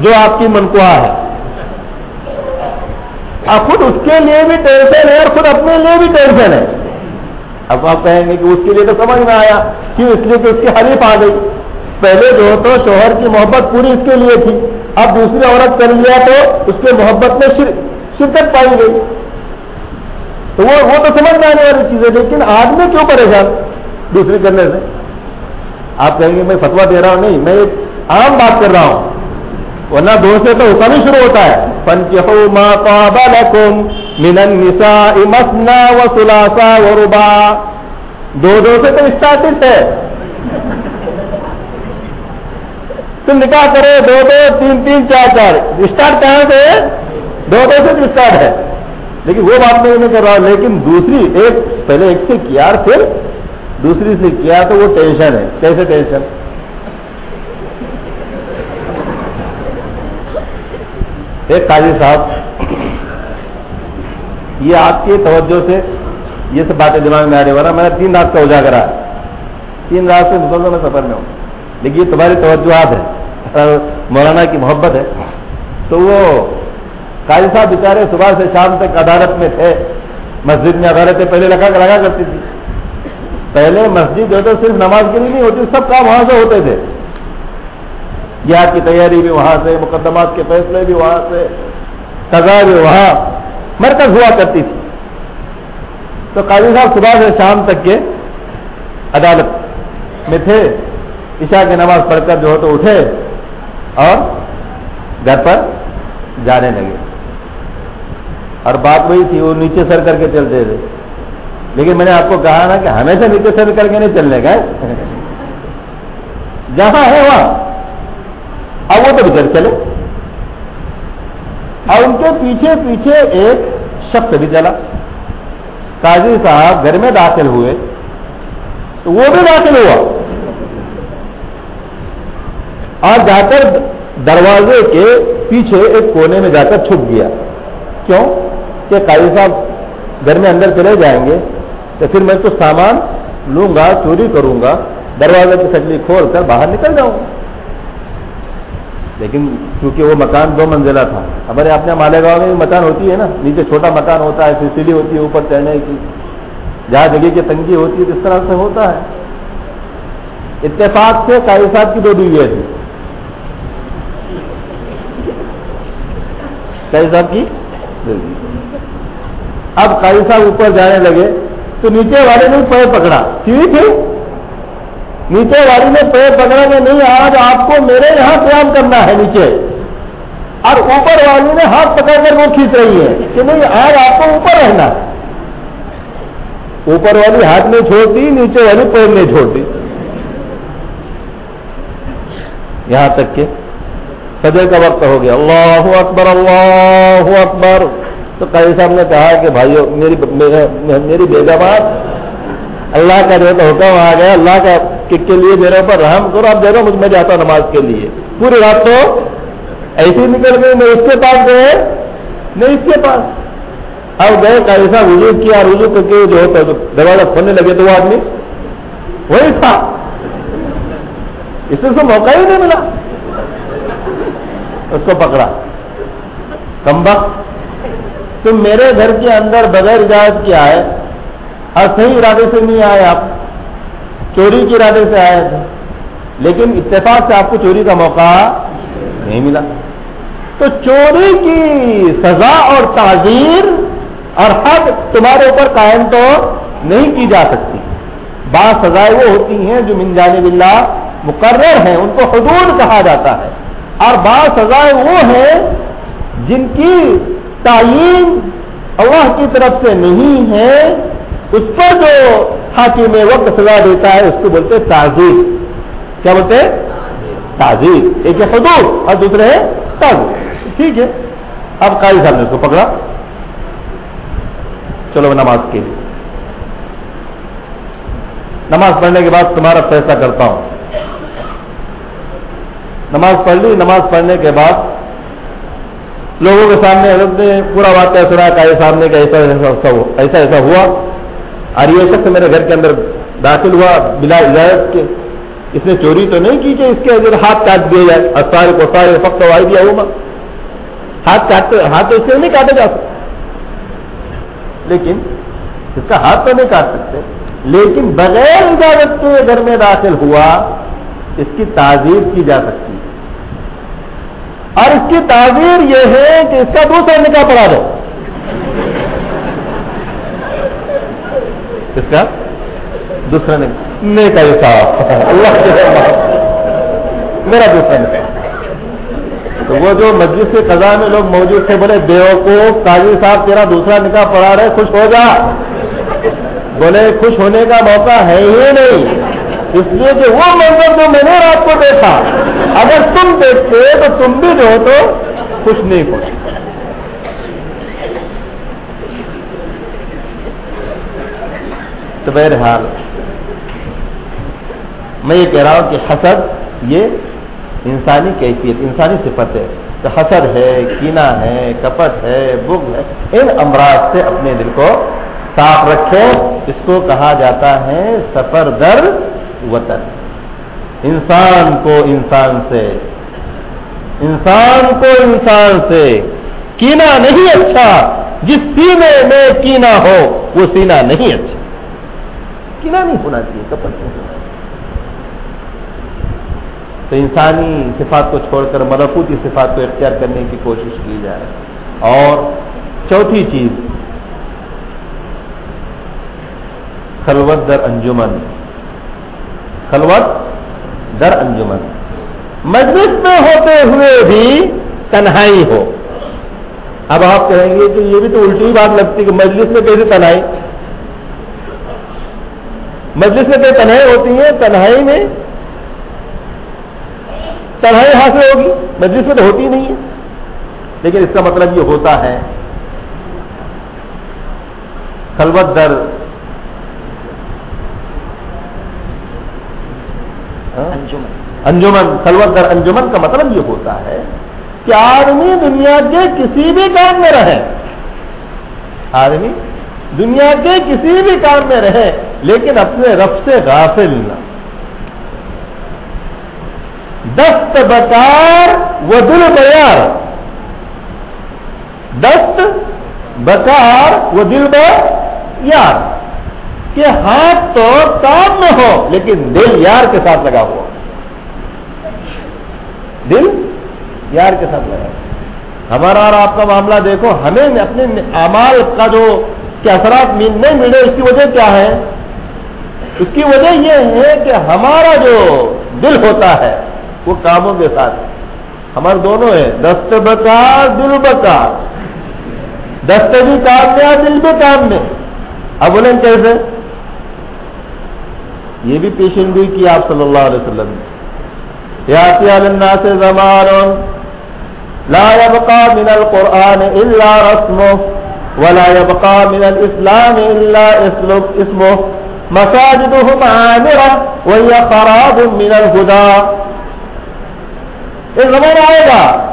جو آپ کی منقوا ہے۔ آپ خود اس کے لیے بھی ٹینشن ہے اور خود اپنے لیے بھی ٹینشن ہے اب آپ کہیں گے کہ اس کے لیے تو سمجھ میں آیا کیوں اس لیے کہ اس کی حریف آ گئی۔ پہلے جو تو شوہر کی محبت پوری اس کے لیے تھی۔ اب دوسری عورت کر لیا تو اس کے محبت میں شرکت پائی گئی۔ تو وہ وہ تو سمجھ میں آنے والی چیز ہے، لیکن آدمی کیوں پریشان؟ دوسری کرنے سے۔ آپ کہیں گے، میں فتوا دے رہا ہوں، نہیں، میں ایک عام بات کر رہا ہوں۔ ورنہ دو سے تو اتنا ہی شروع ہوتا ہے۔ و سلاسا و ربا دو دو سے تو اسٹارٹ ہے۔ تم نکاح کرو، دو دو، تین تین، چار چار۔ اسٹارٹ کہاں سے دو دو سے اسٹارٹ ہے۔ لیکن وہ بات میں نہیں کر رہا لیکن دوسری ایک، پہلے ایک سے کیا، پھر دوسری سے کیا، تو وہ ٹینشن ہے۔ کیسے ٹینشن؟ ایک قاضی صاحب؟ یہ آپ کی توجہ سے یہ سب باتیں دماغ میں آ رہی ورنہ میں نے تین رات کا اجاگر ہے۔ تین رات سے مسلسل میں سفر میں ہوں۔ لیکن یہ تمہاری توجہات ہے مولانا کی محبت ہے۔ تو وہ قاضی صاحب بیچارے صبح سے شام تک عدالت میں تھے۔ مسجد میں عدالتیں پہلے لگا لگا کرتی تھی۔ پہلے مسجد جو تو صرف نماز کے لیے نہیں ہوتی، سب کام وہاں سے ہوتے تھے۔ جہاد کی تیاری بھی وہاں سے، مقدمات کے فیصلے بھی وہاں سے سزا بھی وہاں مرکز ہوا کرتی تھی۔ تو قاضی صاحب صبح سے شام تک کے عدالت میں تھے۔ عشاء کی نماز پڑھ کر جو ہو تو اٹھے اور گھر پر جانے لگے۔ اور بات وہی تھی، وہ نیچے سر کر کے چلتے تھے۔ لیکن میں نے آپ کو کہا نا کہ ہمیشہ نیچے سر کر کے نہیں چلنے کا جہاں ہے وہاں۔ اب وہ تو بچر چلے۔ اور ان کے پیچھے پیچھے ایک شخص بھی چلا۔ قاضی صاحب گھر میں داخل ہوئے۔ تو وہ بھی داخل ہوا۔ اور جا کر دروازے کے پیچھے ایک کونے میں جا کر چھپ گیا۔ کیوں؟ کہ قاضی صاحب گھر میں اندر چلے جائیں گے۔ تو پھر میں تو سامان لوں گا، چوری کروں گا۔ دروازے کی سجلی کھول کر باہر نکل جاؤں۔ گا لیکن کیونکہ وہ مکان دو منزلہ تھا۔ ہمارے اپنے مالیگاؤں میں مکان ہوتی ہے نا، نیچے چھوٹا مکان ہوتا ہے پھر ہوتی ہے، اوپر چڑھنے کی۔ جہاں جگہ کی تنگی ہوتی ہے اس طرح سے ہوتا ہے۔ اتفاق سے قائد صاحب کی دو بیویاں تھی قائد صاحب کی؟ اب قائد صاحب اوپر جانے لگے، تو نیچے والے نے پیر پکڑا۔ ٹھیک ہے نیچے والی نے پیر پکڑا کہ نہیں، آج آپ کو میرے یہاں قیام کرنا ہے نیچے۔ اور اوپر والی نے ہاتھ پکڑ کر وہ کھینچ رہی ہے کہ نہیں، آج آپ کو اوپر رہنا۔ ہے اوپر والی ہاتھ میں چھوڑ دی نیچے والی پیر نے چھوڑ دی یہاں تک کہ سجے کا وقت ہو گیا۔ اللہ اکبر اللہ اکبر۔ تو قاری صاحب نے کہا کہ بھائیو، میری میری بیگمات اللہ کا جو حکم آ گیا، اللہ کا کے لیے میرے اوپر رحم کرو، آپ دیکھو مجھ میں جاتا ہوں نماز کے لیے۔ پوری رات تو ایسی نکل گئی، میں اس کے پاس گئے۔ نہیں اس کے پاس۔ اب گئے، قاری صاحب رجوع کیا رجوع کر کے جو ہوتا دروازہ کھولنے لگے تو وہ آدمی وہی تھا۔ اس سے موقع ہی نہیں ملا۔ اس کو پکڑا۔ کمبک تم میرے گھر کے اندر بغیر اجازت کے آئے، اور صحیح ارادے سے نہیں آئے آپ۔ چوری کے ارادے سے آئے تھے لیکن اتفاق سے آپ کو چوری کا موقع نہیں ملا۔ تو چوری کی سزا اور تعزیر اور حد تمہارے اوپر قائم تو نہیں کی جا سکتی۔ بعض سزائیں وہ ہوتی ہیں جو من جانب اللہ مقرر ہیں، ان کو حدود کہا جاتا ہے۔ اور بعض سزائیں وہ ہیں جن کی تعین اللہ کی طرف سے نہیں ہے اس پر جو حاکم وقت سزا دیتا ہے، اس کو بولتے تعزیر کیا بولتے تعزیر ایک ہے حدود اور دوسرے ہے تب ٹھیک ہے۔ اب قائد صاحب نے اس کو پکڑا۔ چلو نماز کے لیے۔ نماز پڑھنے کے بعد تمہارا فیصلہ کرتا ہوں۔ نماز پڑھ لی۔ نماز پڑھنے کے بعد لوگوں کے سامنے حضرت نے پورا واقعہ سنا کہ سامنے کا ایسا ایسا ایسا ہوا۔ اور یہ شخص میرے گھر کے اندر داخل ہوا بلا اجازت کے۔ اس نے چوری تو نہیں کی کہ اس کے اندر ہاتھ کاٹ دیا جائے۔ اور کو سارے فخت وائی دیا ہوگا ہاتھ کاٹتے ہاتھ تو اس کے نہیں کاٹے جا سکتے۔ لیکن اس کا ہاتھ تو نہیں کاٹ سکتے۔ لیکن بغیر اجازت کے گھر میں داخل ہوا، اس کی تعزیر کی جا سکتی۔ ہے اور اس کی تعبیر یہ ہے کہ اس کا دوسرا نکاح پڑا دو۔ اس کا دوسرا نیک صاف۔ اللہ میرا دوسرا نکاح تو وہ جو مسجد کے قضا میں لوگ موجود تھے، بولے دیو کو قاضی صاحب، تیرا دوسرا نکاح پڑھا رہے خوش ہو جا۔ بولے، خوش ہونے کا موقع ہے ہی نہیں۔ اس لیے کہ وہ منظر جو میں نے رات کو دیکھا، اگر تم دیکھتے تو تم بھی جو ہو تو خوش نہیں ہو تو بہرحال میں یہ کہہ رہا ہوں کہ حسد یہ انسانی کیفیت، انسانی صفت ہے۔ تو حسد ہے کینا ہے، کپٹ ہے بگ ہے، ان امراض سے اپنے دل کو صاف رکھو اس کو کہا جاتا ہے سفر در وطن۔ انسان کو انسان سے، انسان کو انسان سے کینا نہیں اچھا۔ جس سینے میں کینا ہو، وہ سینا نہیں اچھا۔ کینا نہیں ہونا چاہیے کپٹ نہیں ہونا چاہیے۔ تو انسانی صفات کو چھوڑ کر ملکوتی صفات کو اختیار کرنے کی کوشش کی جائے اور چوتھی چیز، خلوت در انجمن۔ خلوت در انجمن۔ مجلس میں ہوتے ہوئے بھی تنہائی ہو۔ اب آپ کہیں گے کہ یہ بھی تو الٹی بات لگتی کہ مجلس میں کیسے تنہائی؟ مجلس میں کئی تنہائی ہوتی ہیں تنہائی میں تنہائی حاصل ہوگی مجلس میں تو ہوتی نہیں ہے۔ لیکن اس کا مطلب یہ ہوتا ہے خلوت در۔ انجمن خلوت در انجمن کا مطلب یہ ہوتا ہے کہ آدمی دنیا کے کسی بھی کام میں رہے۔ آدمی دنیا کے کسی بھی کام میں رہے۔ لیکن اپنے رب سے غافل نہ۔ دست بکار و دل بیار۔ دست بکار و دل یار کہ ہاتھ تو کام میں ہو، لیکن دل یار کے ساتھ لگا ہوا۔ دل یار کے ساتھ لگا۔ ہوا ہمارا اور آپ کا معاملہ دیکھو، ہمیں اپنے امال کا جو کہ اثرات نہیں ملے، اس کی وجہ کیا ہے؟ اس کی وجہ یہ ہے کہ ہمارا جو دل ہوتا ہے، وہ کاموں کے ساتھ ہمارے دونوں ہیں۔ دست بکار، دل بکار۔ دست بھی کام میں دل بھی کام میں۔ اب بولیں کیسے؟ یہ بھی پیشن گوئی کی آپ صلی اللہ علیہ وسلم نے۔ یا سے زمان۔ لا يبقى من القرآن الا رسمه، ولا يبقى من الاسلام الا اسمه۔ مساجدهم عامرة وهي خراب من الهدى. ایک زمانہ آئے گا،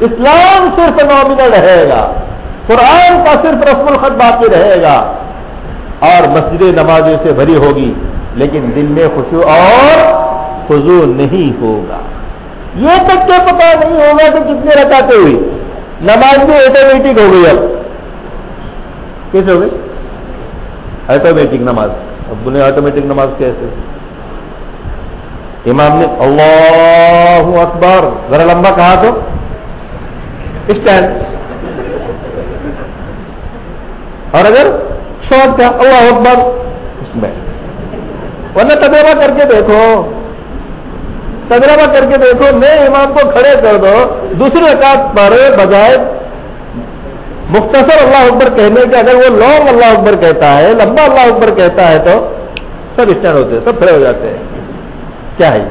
اسلام صرف نامنل رہے گا، قرآن کا صرف رسم الخط باقی رہے گا، اور مسجد نمازوں سے بھری ہوگی، لیکن دل میں خوشو اور خزو نہیں ہوگا۔ یہ تک کیا پتا نہیں ہوگا کہ کتنے رکاتے ہوئی۔ نماز بھی آٹومیٹک ہو گئی اب۔ کیسے ہو گئی آٹومیٹک نماز۔ اب بولے آٹومیٹک نماز کیسے امام نے اللہ اکبر، ذرا لمبا کہا تو اسٹینڈ اور اگر شوق تھا، اللہ اکبر، اس میں۔ ورنہ تجربہ کر کے دیکھو۔ تجربہ کر کے دیکھو نئے امام کو کھڑے کر دو، دوسری رکعت پر بجائے مختصر اللہ اکبر کہنے کے اگر وہ لانگ اللہ اکبر کہتا ہے، لمبا اللہ اکبر کہتا ہے تو سب اسٹینڈ ہوتے ہیں، سب کھڑے ہو جاتے ہیں۔ کیا ہے؟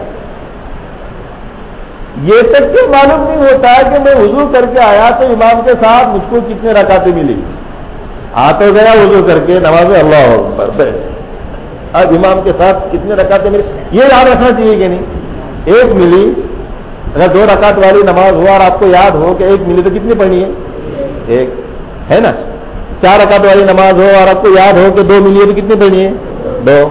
یہ تک کہ معلوم نہیں ہوتا ہے کہ میں وضو کر کے آیا تو امام کے ساتھ مجھ کو کتنے رکاتے ملی؟ آ تو گیا وضو کر کے، نماز اللہ اب امام کے ساتھ کتنے رکاتے ملی؟ یہ یاد رکھنا چاہیے کہ نہیں؟ ایک ملی، اگر دو رکعت والی نماز ہوا اور آپ کو یاد ہو کہ ایک ملی تو کتنی پڑھنی ہے؟ ایک۔ ہے نا؟ چار رکعت والی نماز ہو اور آپ کو یاد ہو کہ دو ملی ہے تو کتنی پڑھنی ہے؟ دو۔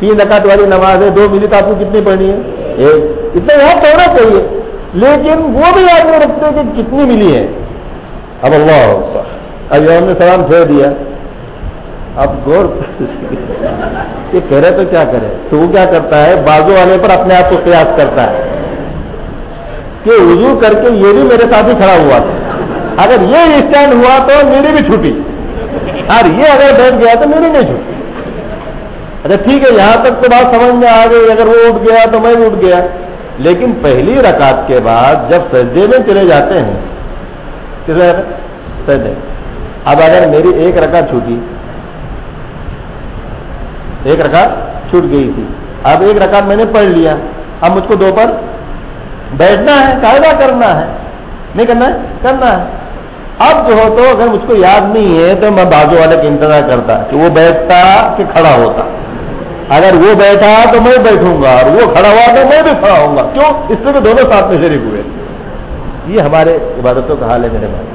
تین رکعت والی نماز ہے، دو ملی تو آپ کو کتنی پڑھنی ہے؟ ایک۔ اتنا یاد ہونا چاہیے، لیکن وہ بھی یاد نہیں رکھتے کہ کتنی ملی ہے۔ اب اللہ اب یوم نے سلام چھوڑ دیا۔ اب غور۔ یہ کرے تو کیا کرے؟ تو وہ کیا کرتا ہے؟ بازو والے پر اپنے آپ کو قیاس کرتا ہے کہ وضو کر کے یہ بھی میرے ساتھ ہی کھڑا ہوا تھا۔ اگر یہ اسٹینڈ ہوا تو میری بھی چھوٹی اور یہ اگر بیٹھ گیا تو میری نہیں چھوٹی اچھا ٹھیک ہے، یہاں تک تو بات سمجھ میں آ گئی۔ اگر وہ اٹھ گیا تو میں بھی اٹھ گیا۔ لیکن پہلی رکعت کے بعد جب سجدے میں چلے جاتے ہیں سجدے۔ اب اگر میری ایک رکعت چھوٹی ایک رکعت چھوٹ گئی تھی۔ اب ایک رکعت میں نے پڑھ لیا۔ اب مجھ کو دو پر بیٹھنا ہے، قاعدہ کرنا ہے۔ نہیں کرنا ہے؟ کرنا ہے۔ اب جو ہو تو اگر مجھ کو یاد نہیں ہے تو میں بازو والے کا انتظار کرتا کہ وہ بیٹھتا کہ کھڑا ہوتا۔ اگر وہ بیٹھا تو میں بیٹھوں گا اور وہ کھڑا ہوا تو میں بھی کھڑا ہوں گا۔ کیوں؟ اس لیے دونوں ساتھ میں شریک ہوئے۔ یہ ہمارے عبادتوں کا حال ہے میرے بھائی۔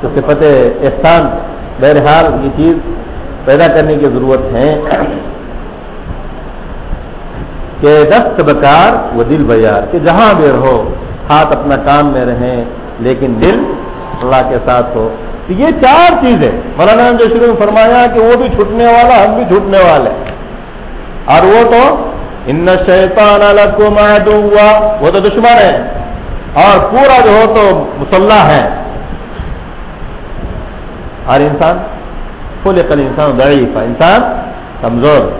تو صفت احسان، بہرحال یہ چیز پیدا کرنے کی ضرورت ہے کہ دست بکار وہ دل بیار، کہ جہاں بھی رہو ہاتھ اپنا کام میں رہیں، لیکن دل اللہ کے ساتھ ہو۔ تو یہ چار چیزیں۔ مولانا جو شروع میں فرمایا کہ وہ بھی چھوٹنے والا، ہم بھی چھوٹنے والے اور وہ تو، ان شیطان الگ کو ہوا وہ تو دشمن ہے اور پورا جو ہو تو مسلح ہے۔ اور انسان فل کل انسان ضعیف انسان کمزور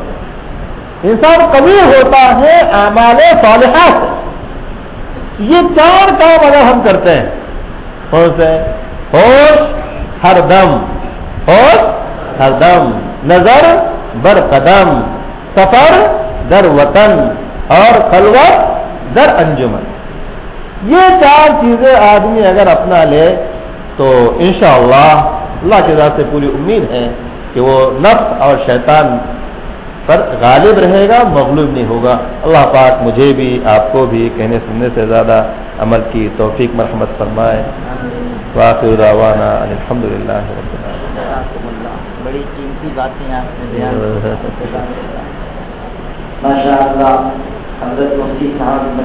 انسان کبھی ہوتا ہے، اعمال صالحات۔ یہ چار کام اگر ہم کرتے ہیں کون سے ہوش، ہر دم، ہوش، ہر دم، نظر، بر قدم، سفر، در وطن، اور خلوت، در انجمن۔ یہ چار چیزیں آدمی اگر اپنا لے، تو انشاءاللہ اللہ کے ذات سے پوری امید ہے کہ وہ نفس اور شیطان پر غالب رہے گا مغلوب نہیں ہوگا۔ اللہ پاک مجھے بھی آپ کو بھی کہنے سننے سے زیادہ عمل کی توفیق مرحمت فرمائے۔ واقع روانا الحمد للہ بڑی قیمتی باتیں ماشاء اللہ حضرت مفتی صاحب نے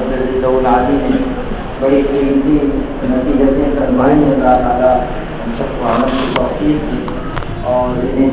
بڑی قیمتی نصیحتیں فرمائی اللہ تعالیٰ سب کو عمل کی توفیق کی اور انہیں